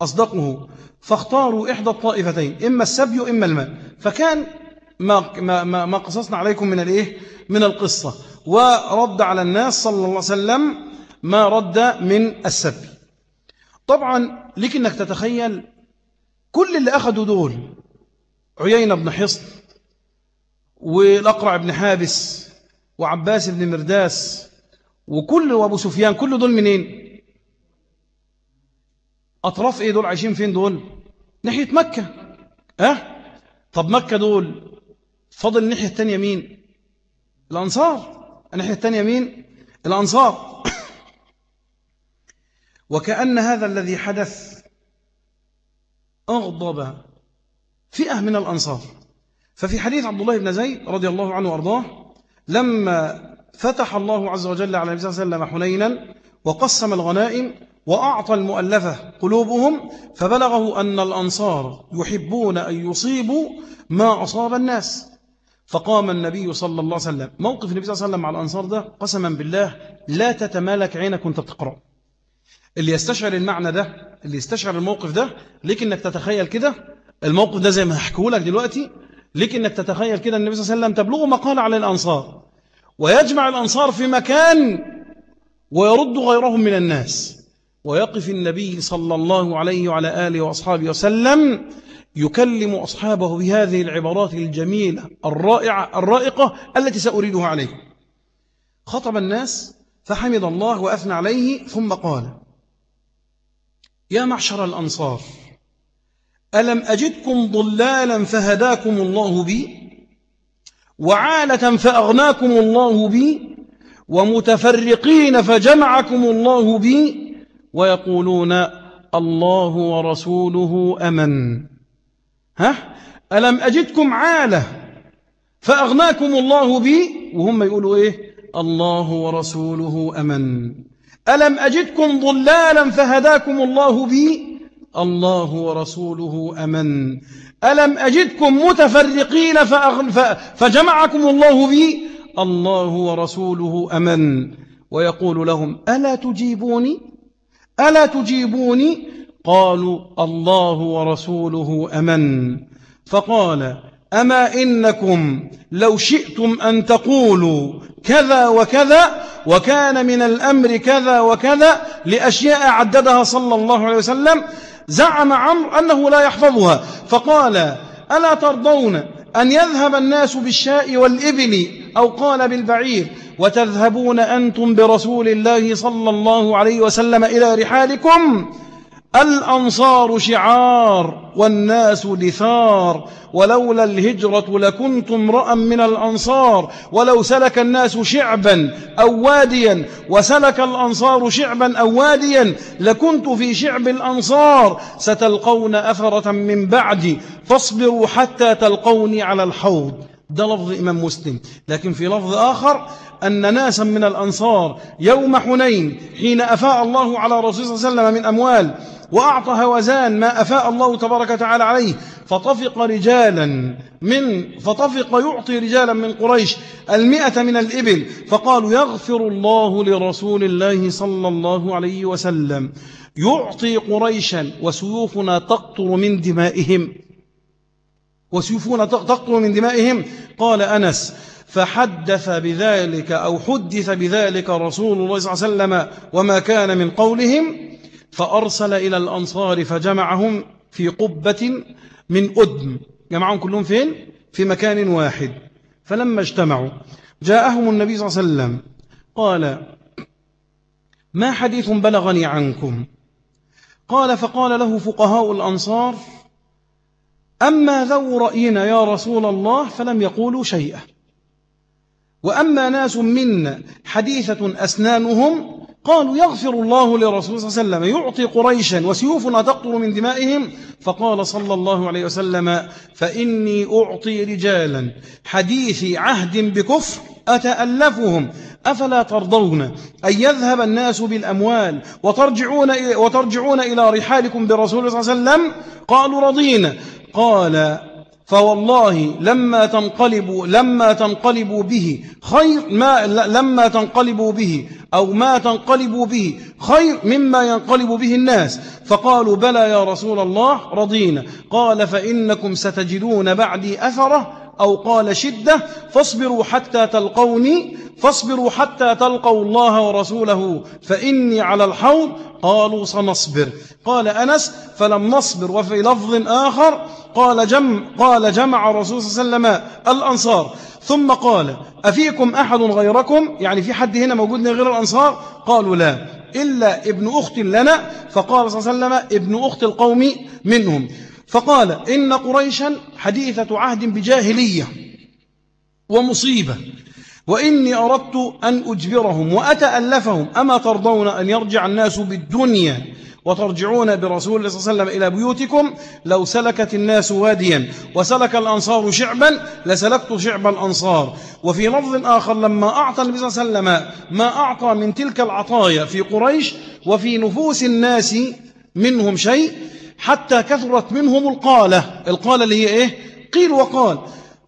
أصدقه فاختاروا إحدى الطائفتين إما السبي وإما الماء فكان ما, ما, ما قصصنا عليكم من الإيه؟ من القصة. ورد على الناس صلى الله عليه وسلم ما رد من السبي. طبعا لك أنك تتخيل كل اللي أخذوا دول عيينة بن حصن والأقرع بن حابس وعباس بن مرداس وكل وأبو سفيان كل دول منين؟ أطراف إيه دول؟ عايشين فين دول؟ ناحية مكة. أه؟ طب مكة دول فضل الناحية التانية مين؟ الأنصار الناحية التانية مين؟ الأنصار. [COUGHS] وكأن هذا الذي حدث أغضب فئة من الأنصار. ففي حديث عبد الله بن زيد رضي الله عنه وأرضاه لما فتح الله عز وجل على النبي صلى الله عليه وسلم حنينا وقسم الغنائم وأعطى المؤلفة قلوبهم فبلغه أن الأنصار يحبون أن يصيبوا ما أصاب الناس. فقام النبي صلى الله عليه وسلم. موقف النبي صلى الله عليه وسلم مع الأنصار ده قسما بالله لا تتمالك عينك وانت بتقرأ اللي يستشعر المعنى ده اللي يستشعر الموقف ده ليك انك تتخيل كده الموقف ده زي ما هحكيه لك دلوقتي ليك انك تتخيل كده النبي صلى الله عليه وسلم تبلغه مقال على الأنصار. ويجمع الأنصار في مكان ويرد غيرهم من الناس. ويقف النبي صلى الله عليه وعلى آله وأصحابه وسلم يكلم أصحابه بهذه العبارات الجميلة الرائعة الرائقة التي سأريدها عليكم. خطب الناس فحمد الله وأثنى عليه ثم قال يا معشر الأنصار ألم أجدكم ضلالا فهداكم الله بي وعالة فأغناكم الله بي ومتفرقين فجمعكم الله بي ويقولون الله ورسوله أمن. ها؟ ألم أجدكم عالة فأغناكم الله بي؟ وهم يقولوا إيه؟ الله ورسوله أمن. ألم أجدكم ضلالا فهداكم الله بي؟ الله ورسوله أمن. ألم أجدكم متفرقين فجمعكم الله بي؟ الله ورسوله أمن. ويقول لهم ألا تجيبوني؟ ألا تجيبوني؟ قالوا الله ورسوله أمن. فقال أما إنكم لو شئتم أن تقولوا كذا وكذا وكان من الأمر كذا وكذا لأشياء عددها صلى الله عليه وسلم زعم عمرو أنه لا يحفظها. فقال ألا ترضون أن يذهب الناس بالشاء والإبل أو قال بالبعير وتذهبون أنتم برسول الله صلى الله عليه وسلم إلى رحالكم؟ الأنصار شعار والناس دثار ولولا الهجرة لكنت امرأ من الأنصار ولو سلك الناس شعبا أو واديا وسلك الأنصار شعبا أو واديا لكنت في شعب الأنصار ستلقون أثرة من بعدي فاصبروا حتى تلقوني على الحوض ده لفظ إمام مسلم. لكن في لفظ آخر أن ناسا من الأنصار يوم حنين حين أفاء الله على رسول صلى الله عليه وسلم من أموال وأعطى هوزان ما أفاء الله تبارك وتعالى عليه فطفق رجالا من فطفق يعطي رجالا من قريش المئة من الإبل فقالوا يغفر الله لرسول الله صلى الله عليه وسلم. يعطي قريشا وسيوفنا تقطر من دمائهم. وسيوفنا تقطر من دمائهم. قال أنس فحدث بذلك أو حدث بذلك رسول الله صلى الله عليه وسلم وما كان من قولهم فأرسل إلى الأنصار فجمعهم في قبة من أدم. جمعهم كلهم فين؟ في مكان واحد. فلما اجتمعوا جاءهم النبي صلى الله عليه وسلم قال ما حديث بلغني عنكم؟ قال فقال له فقهاء الأنصار أما ذو رأينا يا رسول الله فلم يقولوا شيئا. وأما ناس منا حديثة أسنانهم قالوا يغفر الله لرسول صلى الله عليه وسلم يعطي قريشا وسيوفنا تقطر من دمائهم فقال صلى الله عليه وسلم فإني أعطي رجالا حديث عهد بكفر أتألفهم أفلا ترضون أن يذهب الناس بالأموال وترجعون, وترجعون إلى رحالكم برسول صلى الله عليه وسلم؟ قالوا رضينا. قال فوالله لما تنقلبوا لما تنقلبوا به خير ما لما تنقلبوا به أو ما تنقلبوا به خير مما ينقلب به الناس. فقالوا بلى يا رسول الله رضينا. قال فإنكم ستجدون بعدي أثرة أو قال شدة فاصبروا حتى تلقوني فاصبروا حتى تلقوا الله ورسوله فإني على الحوض. قالوا سنصبر. قال أنس فلم نصبر وفي لفظ آخر قال جمع, قال جمع الرسول صلى الله عليه وسلم الأنصار. ثم قال أفيكم أحد غيركم؟ يعني في حد هنا موجود غير الأنصار؟ قالوا لا إلا ابن أخت لنا. فقال صلى الله عليه وسلم ابن أخت القوم منهم. فقال إن قريشا حديثة عهد بجاهلية ومصيبة وإني أردت أن أجبرهم وأتألفهم أما ترضون أن يرجع الناس بالدنيا؟ وترجعون برسول الله صلى الله عليه وسلم إلى بيوتكم لو سلكت الناس واديا وسلك الأنصار شعبا لسلكت شعب الأنصار. وفي لفظ آخر لما أعطى النبي صلى الله عليه وسلم ما أعطى من تلك العطايا في قريش وفي نفوس الناس منهم شيء حتى كثرت منهم القالة. القالة اللي هي إيه؟ قيل وقال.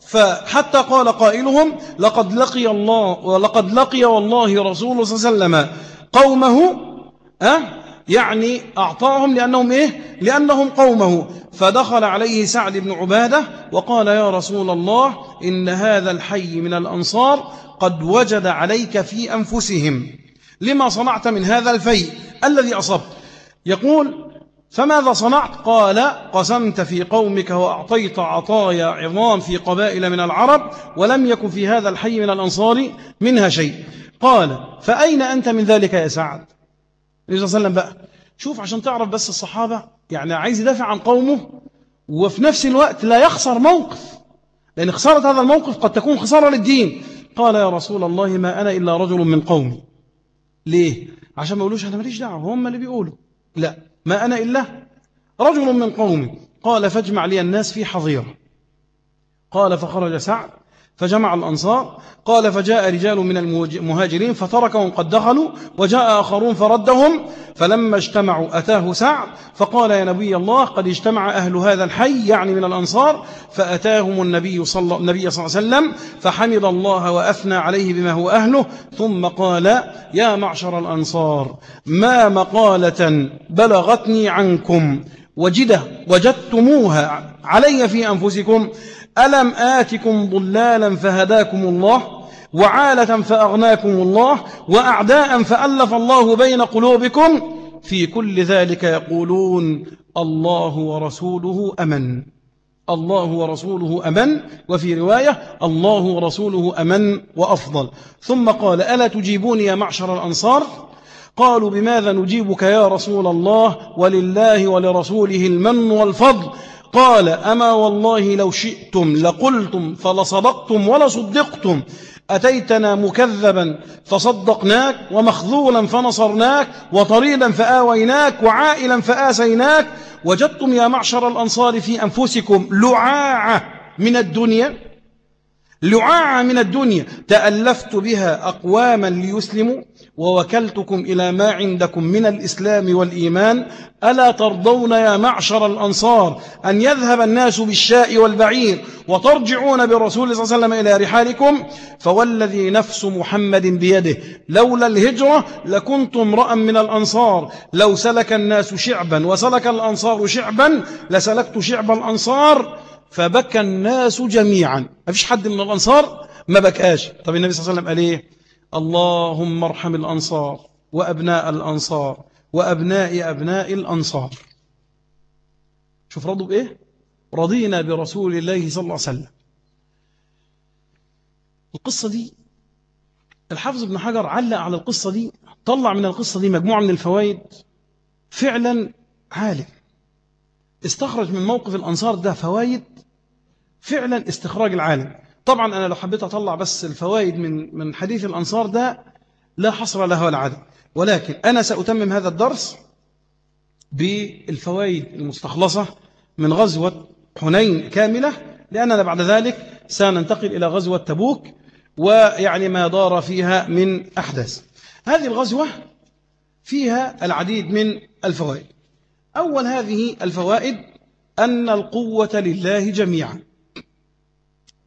فحتى قال قائلهم لقد لقي الله ولقد لقي والله رسول صلى الله عليه وسلم قومه يعني أعطاهم لأنهم إيه؟ لأنهم قومه. فدخل عليه سعد بن عبادة وقال يا رسول الله إن هذا الحي من الأنصار قد وجد عليك في أنفسهم. لما صنعت من هذا الفيء الذي أصبت؟ يقول فماذا صنعت؟ قال قسمت في قومك وأعطيت عطايا عظام في قبائل من العرب ولم يكن في هذا الحي من الأنصار منها شيء. قال فأين أنت من ذلك يا سعد؟ النبي صلى الله عليه وسلم بقى شوف عشان تعرف بس الصحابة يعني عايز يدافع عن قومه وفي نفس الوقت لا يخسر موقف لأن خسارة هذا الموقف قد تكون خسارة للدين. قال يا رسول الله ما أنا إلا رجل من قومي. ليه؟ عشان ما يقولوش أنا ماليش دعوة هم اللي بيقولوا. لا ما أنا إلا رجل من قومي. قال فاجمع لي الناس في حظيرة. قال فخرج سعد فجمع الأنصار قال فجاء رجال من المهاجرين فتركهم قد دخلوا وجاء آخرون فردهم فلما اجتمعوا أتاه سعد فقال يا نبي الله قد اجتمع أهل هذا الحي يعني من الأنصار فأتاهم النبي صلى, النبي صلى الله عليه وسلم فحمد الله وأثنى عليه بما هو أهله ثم قال يا معشر الأنصار ما مقالة بلغتني عنكم وجده وجدتموها علي في أنفسكم ألم آتكم ضلالا فهداكم الله وعالة فأغناكم الله وأعداء فألف الله بين قلوبكم في كل ذلك يقولون الله ورسوله أمن. الله ورسوله أمن وفي رواية الله ورسوله أمن وأفضل. ثم قال ألا تجيبون يا معشر الأنصار؟ قالوا بماذا نجيبك يا رسول الله؟ ولله ولرسوله المن والفضل. قال أما والله لو شئتم لقلتم فلصدقتم ولصدقتم. أتيتنا مكذبا فصدقناك ومخذولا فنصرناك وطريدا فآويناك وعائلا فآسيناك. وجدتم يا معشر الأنصار في أنفسكم لعاعة من الدنيا؟ لعاعة من الدنيا. تألفت بها أقواما ليسلموا. ووكلتكم إلى ما عندكم من الإسلام والإيمان ألا ترضون يا معشر الأنصار أن يذهب الناس بالشاء والبعير وترجعون برسول صلى الله عليه وسلم إلى رحالكم؟ فوالذي نفس محمد بيده لولا الهجرة لكنت امرأ من الأنصار. لو سلك الناس شعبا وسلك الأنصار شعبا لسلكت شعب الأنصار فبكى الناس جميعا. ما فيش حد من الأنصار؟ ما بكاش. طب النبي صلى الله عليه وسلم قال إيه؟ اللهم ارحم الأنصار وأبناء الأنصار وأبناء أبناء الأنصار. شوف رضوا بإيه؟ رضينا برسول الله صلى الله عليه وسلم. القصة دي الحافظ ابن حجر علق على القصة دي طلع من القصة دي مجموعة من الفوائد. فعلا عالم. استخرج من موقف الأنصار ده فوائد فعلا استخراج العالم. طبعا أنا لو حبيت أطلع بس الفوائد من من حديث الأنصار ده لا حصر لها ولا عدد ولكن أنا سأتمم هذا الدرس بالفوائد المستخلصة من غزوة حنين كاملة لأننا بعد ذلك سننتقل إلى غزوة تبوك ويعني ما دار فيها من أحداث. هذه الغزوة فيها العديد من الفوائد. أول هذه الفوائد أن القوة لله جميعا.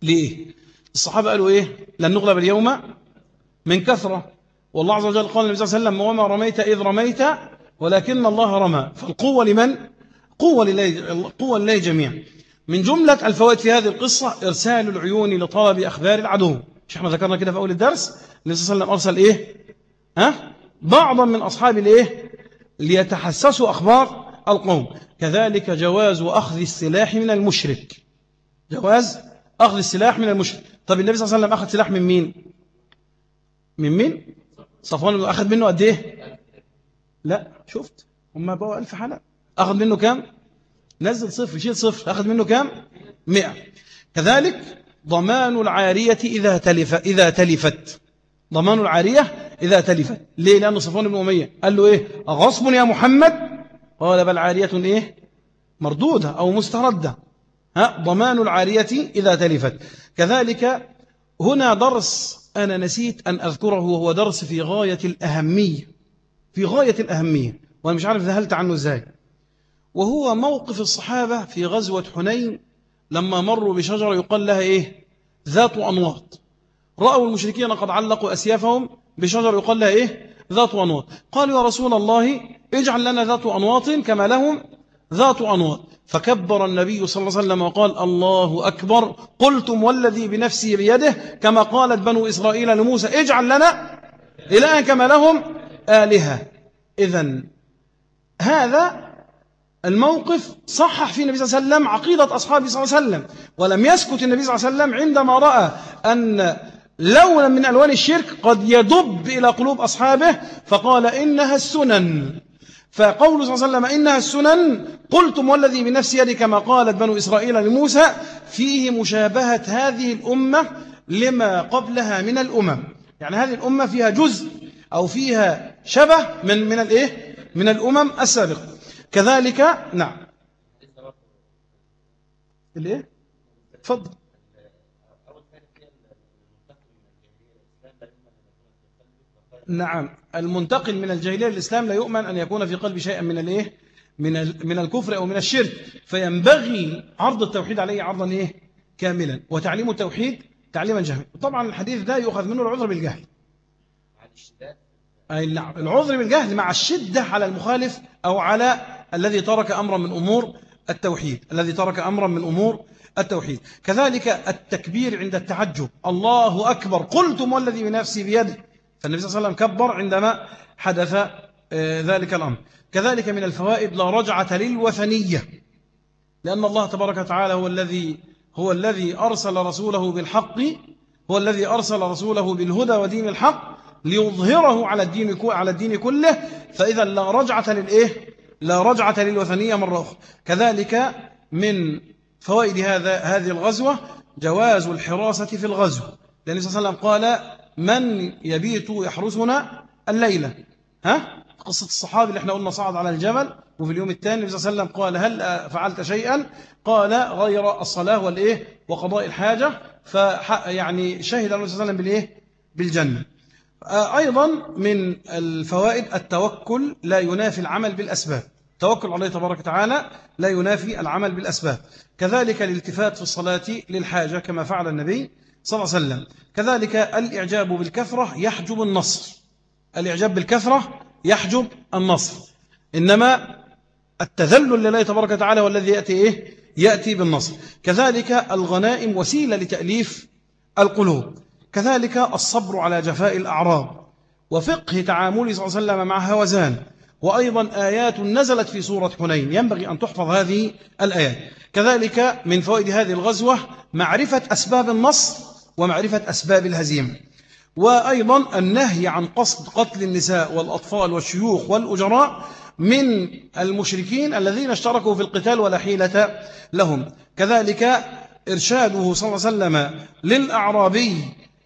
ليه الصحابة قالوا إيه؟ لن نغلب اليوم من كثرة. والله عز وجل قال النبي صلى الله عليه وسلم وما رميت إذ رميت ولكن الله رمى. فالقوة لمن؟ قوة لله, قوة لله جميعا. من جملة الفوائد في هذه القصة إرسال العيون لطلب أخبار العدو. مش ذكرنا كده في أول الدرس النبي صلى الله عليه وسلم أرسل إيه؟ ها؟ بعضا من أصحاب الإيه؟ ليتحسسوا أخبار القوم. كذلك جواز أخذ السلاح من المشرك. جواز؟ أخذ السلاح من المشرك. طب النبي صلى الله عليه وسلم أخذ سلاح من مين؟ من مين؟ صفوان أخذ منه قد إيه؟ لا شفت. هم بقوا ألف حلقة. أخذ منه كام؟ نزل صفر شيل صفر. أخذ منه كام؟ مئة. كذلك ضمان العارية إذا, تلف إذا تلفت. ضمان العارية إذا تلفت. ليه؟ لأنه صفوان بن أمية. قال له إيه؟ غصب يا محمد؟ قال بل عارية إيه؟ مردودة أو مستردة. ها ضمان العارية إذا تلفت. كذلك هنا درس أنا نسيت أن أذكره وهو درس في غاية الأهمية. في غاية الأهمية. وأنا مش عارف ذهلت عنه إزاي. وهو موقف الصحابة في غزوة حنين لما مروا بشجرة يقال لها إيه؟ ذات أنواط. رأوا المشركين قد علقوا أسيافهم بشجرة يقال لها إيه؟ ذات أنواط. قالوا يا رسول الله اجعل لنا ذات أنواط كما لهم ذات أنواط فكبر النبي صلى الله عليه وسلم وقال الله أكبر. قلتم والذي بنفسي بيده كما قالت بنو إسرائيل لموسى اجعل لنا إلها كما لهم آلهة. إذا هذا الموقف صحح فيه النبي صلى الله عليه وسلم عقيدة أصحابه صلى الله عليه وسلم. ولم يسكت النبي صلى الله عليه وسلم عندما رأى أن لونا من ألوان الشرك قد يدب إلى قلوب أصحابه فقال إنها السنن. فقول صلى الله عليه وسلم إنها السنن قلتم والذي بنفس يدي كما قالت بنو إسرائيل لموسى فيه مشابهة هذه الأمة لما قبلها من الأمم. يعني هذه الأمة فيها جزء أو فيها شبه من من الإيه؟ من الأمم السابقة. كذلك نعم. الإيه؟ تفضل. نعم. المنتقل من الجاهلية للإسلام لا يؤمن أن يكون في قلب شيئا من الإيه؟ من من الكفر أو من الشرك. فينبغي عرض التوحيد عليه عرضا إيه؟ كاملا. وتعليم التوحيد تعليما جهلا طبعا الحديث ده يؤخذ منه العذر بالجهل. العذر بالجهل مع الشدة على المخالف أو على الذي ترك أمرا من أمور التوحيد. الذي ترك أمرا من أمور التوحيد. كذلك التكبير عند التعجب. الله أكبر. قلتم والذي بنفسي بيده فالنبي صلى الله عليه وسلم كبر عندما حدث آه، ذلك الأمر. كذلك من الفوائد لا رجعة للوثنية لأن الله تبارك وتعالى هو الذي هو الذي أرسل رسوله بالحق هو الذي أرسل رسوله بالهدى ودين الحق ليظهره على الدين على الدين كله. فإذا لا رجعة للإيه لا رجعة للوثنية مرة أخرى. كذلك من فوائد هذا هذه الغزوة جواز الحراسة في الغزو. لأن صلى الله عليه وسلم قال من يبيت يحرسنا الليلة. ها؟ قصة الصحابي اللي إحنا قلنا صعد على الجبل وفي اليوم الثاني النبي صلى الله عليه وسلم قال هل فعلت شيئا؟ قال غير الصلاة والإيه؟ وقضاء الحاجة. فيعني شهد النبي صلى الله عليه وسلم بالإيه؟ بالجنة. آه، أيضا من الفوائد التوكل لا ينافي العمل بالأسباب. توكل عليه تبارك وتعالى لا ينافي العمل بالأسباب. كذلك الالتفات في الصلاة للحاجة كما فعل النبي صلى الله عليه وسلم. كذلك الإعجاب بالكثرة يحجب النصر. الإعجاب بالكثرة يحجب النصر. إنما التذلل لله تبارك وتعالى والذي يأتي إيه؟ يأتي بالنصر. كذلك الغنائم وسيلة لتأليف القلوب. كذلك الصبر على جفاء الأعراض. وفقه تعامله صلى الله عليه وسلم مع هوزان. وأيضا آيات نزلت في سورة حنين. ينبغي أن تحفظ هذه الآيات. كذلك من فوائد هذه الغزوة معرفة أسباب النصر ومعرفة أسباب الهزيمة. وأيضا النهي عن قصد قتل النساء والأطفال والشيوخ والأجراء من المشركين الذين اشتركوا في القتال ولا حيلة لهم. كذلك إرشاده صلى الله عليه وسلم للأعرابي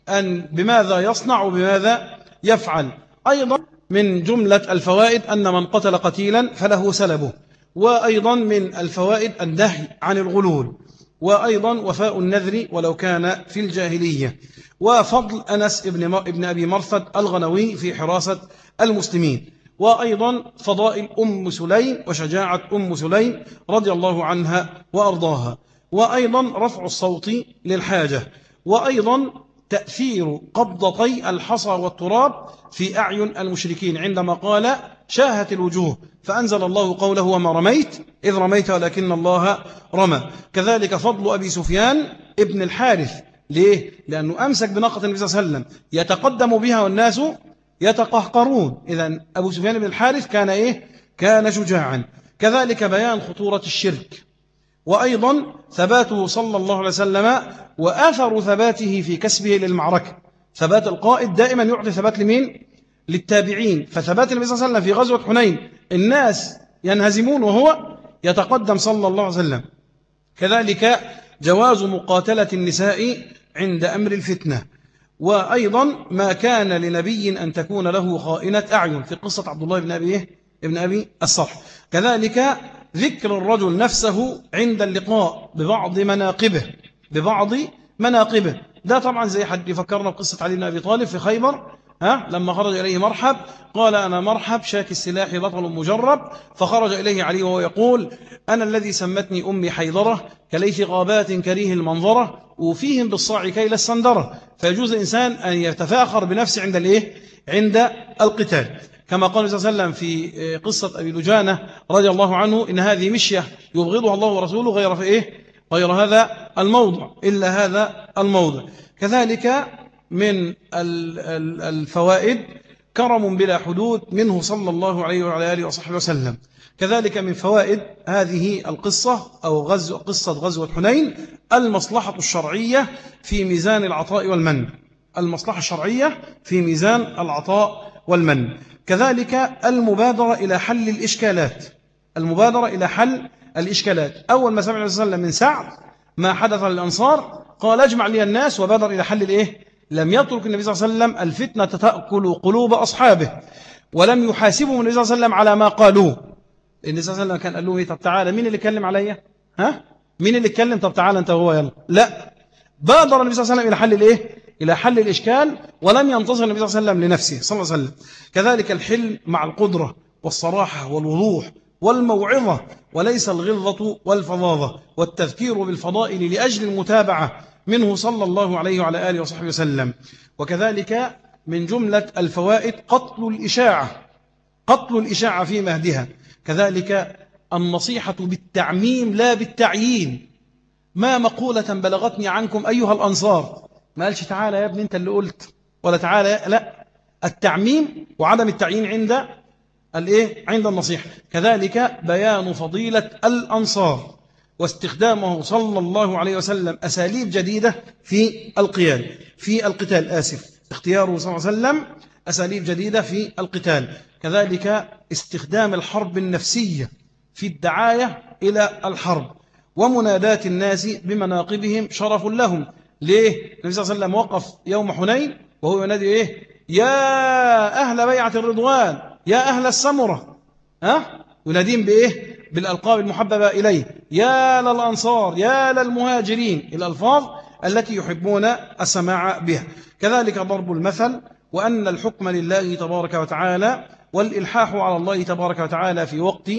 أن بماذا يصنع وبماذا يفعل. أيضا من جملة الفوائد أن من قتل قتيلا فله سلبه. وأيضا من الفوائد النهي عن الغلول. وأيضا وفاء النذر ولو كان في الجاهلية. وفضل أنس ابن, ابن أبي مرثد الغنوي في حراسة المسلمين. وأيضا فضائل أم سليم وشجاعة أم سليم رضي الله عنها وأرضاها. وأيضا رفع الصوت للحاجة. وأيضا تأثير قبضتي الحصى والتراب في أعين المشركين عندما قال شاهت الوجوه فأنزل الله قوله وما رميت؟ إذ رميت ولكن الله رمى. كذلك فضل أبي سفيان ابن الحارث. ليه؟ لأنه أمسك بناقة النبي صلى الله عليه وسلم. يتقدم بها والناس يتقهقرون. إذا أبو سفيان بن الحارث كان إيه؟ كان شجاعا. كذلك بيان خطورة الشرك. وأيضا ثباته صلى الله عليه وسلم وآثر ثباته في كسبه للمعركة. ثبات القائد دائما يعطي ثبات لمين؟ للتابعين. فثبات النبي صلى الله عليه وسلم في غزوة حنين الناس ينهزمون وهو يتقدم صلى الله عليه وسلم. كذلك جواز مقاتلة النساء عند أمر الفتنة. وأيضا ما كان لنبي أن تكون له خائنة أعين في قصة عبد الله بن أبي, ابن أبي الصرح. كذلك ذكر الرجل نفسه عند اللقاء ببعض مناقبه ببعض مناقبه. ده طبعا زي حد يفكرنا بقصة علي بن أبي طالب في خيبر ها لما خرج إليه مرحب قال أنا مرحب شاك السلاح بطل مجرب فخرج إليه علي وهو يقول أنا الذي سمتني أمي حيضرة كليث غابات كريه المنظرة وفيهم بالصاع كيل السندرة فيجوز الإنسان أن يتفاخر بنفسه عند الإيه؟ عند القتال. كما قال صلى الله عليه وسلم في قصة أبي لجانة رضي الله عنه إن هذه مشية يبغضها الله ورسوله غير في إيه؟ غير هذا الموضع إلا هذا الموضع. كذلك من الفوائد كرم بلا حدود منه صلى الله عليه وعلى آله وصحبه وسلم. كذلك من فوائد هذه القصة أو غزو قصة غزوة حنين المصلحة الشرعية في ميزان العطاء والمن. المصلحة الشرعية في ميزان العطاء والمن. كذلك المبادرة إلى حل الإشكالات. المبادرة إلى حل الإشكالات. أول ما سمع النبي صلى الله عليه وسلم من سعد ما حدث للأنصار قال اجمع لي الناس. وبادر إلى حل الإيه؟ لم يترك النبي صلى الله عليه وسلم الفتنة تأكل قلوب أصحابه ولم يحاسبهم النبي صلى الله عليه وسلم على ما قالوه. النبي صلى الله عليه وسلم كان قال له إيه طب تعالى مين اللي كلم عليا ها؟ مين اللي اتكلم طب تعالى أنت وهو يلا. لا. بادر النبي صلى الله عليه وسلم إلى حل الإيه؟ إلى حل الإشكال ولم ينتصر النبي صلى الله عليه وسلم لنفسه صلى الله عليه وسلم. كذلك الحلم مع القدرة والصراحة والوضوح والموعظة وليس الغلظة والفظاظة والتذكير بالفضائل لأجل المتابعة منه صلى الله عليه وعلى آله وصحبه وسلم. وكذلك من جملة الفوائد قتل الإشاعة قتل الإشاعة في مهدها. كذلك النصيحة بالتعميم لا بالتعيين. ما مقولة بلغتني عنكم أيها الأنصار؟ ما قالش تعالى يا ابني أنت اللي قلت ولا تعالى لا. التعميم وعدم التعيين عند الايه؟ عند النصيحة. كذلك بيان فضيلة الأنصار واستخدامه صلى الله عليه وسلم أساليب جديدة في القيام في القتال. آسف. اختياره صلى الله عليه وسلم أساليب جديدة في القتال. كذلك استخدام الحرب النفسية في الدعاية إلى الحرب ومنادات الناس بمناقبهم شرف لهم. ليه؟ النبي صلى الله عليه وسلم وقف يوم حنين وهو ينادي إيه؟ يا أهل بيعة الرضوان يا أهل السمرة ها؟ ينادين بإيه؟ بالألقاب المحببة إليه يا للأنصار يا للمهاجرين الألفاظ التي يحبون السماع بها كذلك ضرب المثل وأن الحكم لله تبارك وتعالى والإلحاح على الله تبارك وتعالى في وقت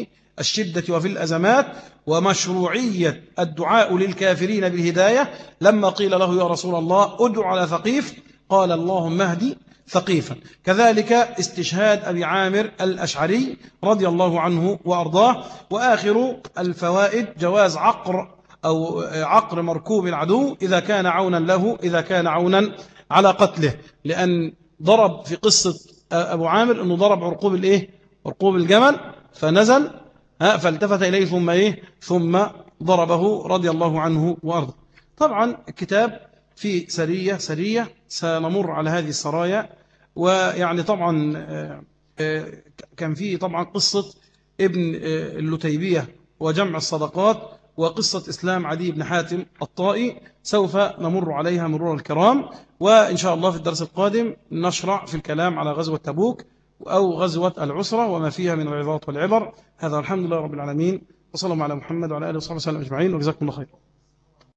الشدة وفي الأزمات ومشروعية الدعاء للكافرين بالهداية. لما قيل له يا رسول الله ادع على ثقيف قال اللهم اهدي ثقيفا. كذلك استشهاد أبي عامر الأشعري رضي الله عنه وأرضاه. وآخر الفوائد جواز عقر أو عقر مركوب العدو إذا كان عونا له إذا كان عونا على قتله. لأن ضرب في قصة أبو عامر أنه ضرب عرقوب الإيه؟ عرقوب الجمل فنزل فالتفت إليه ثم إيه؟ ثم ضربه رضي الله عنه وأرضه طبعا الكتاب في سرية سرية سنمر على هذه السرايا ويعني طبعا آه، آه، كان فيه طبعا قصة ابن آه، اللتيبية وجمع الصدقات وقصة إسلام عدي بن حاتم الطائي. سوف نمر عليها مرور الكرام وإن شاء الله في الدرس القادم نشرع في الكلام على غزوة تبوك. أو غزوة العسرة وما فيها من العظات والعبر. هذا الحمد لله رب العالمين. وصلى على محمد وعلى آله وصحبه وسلم أجمعين. وجزاكم الله خير.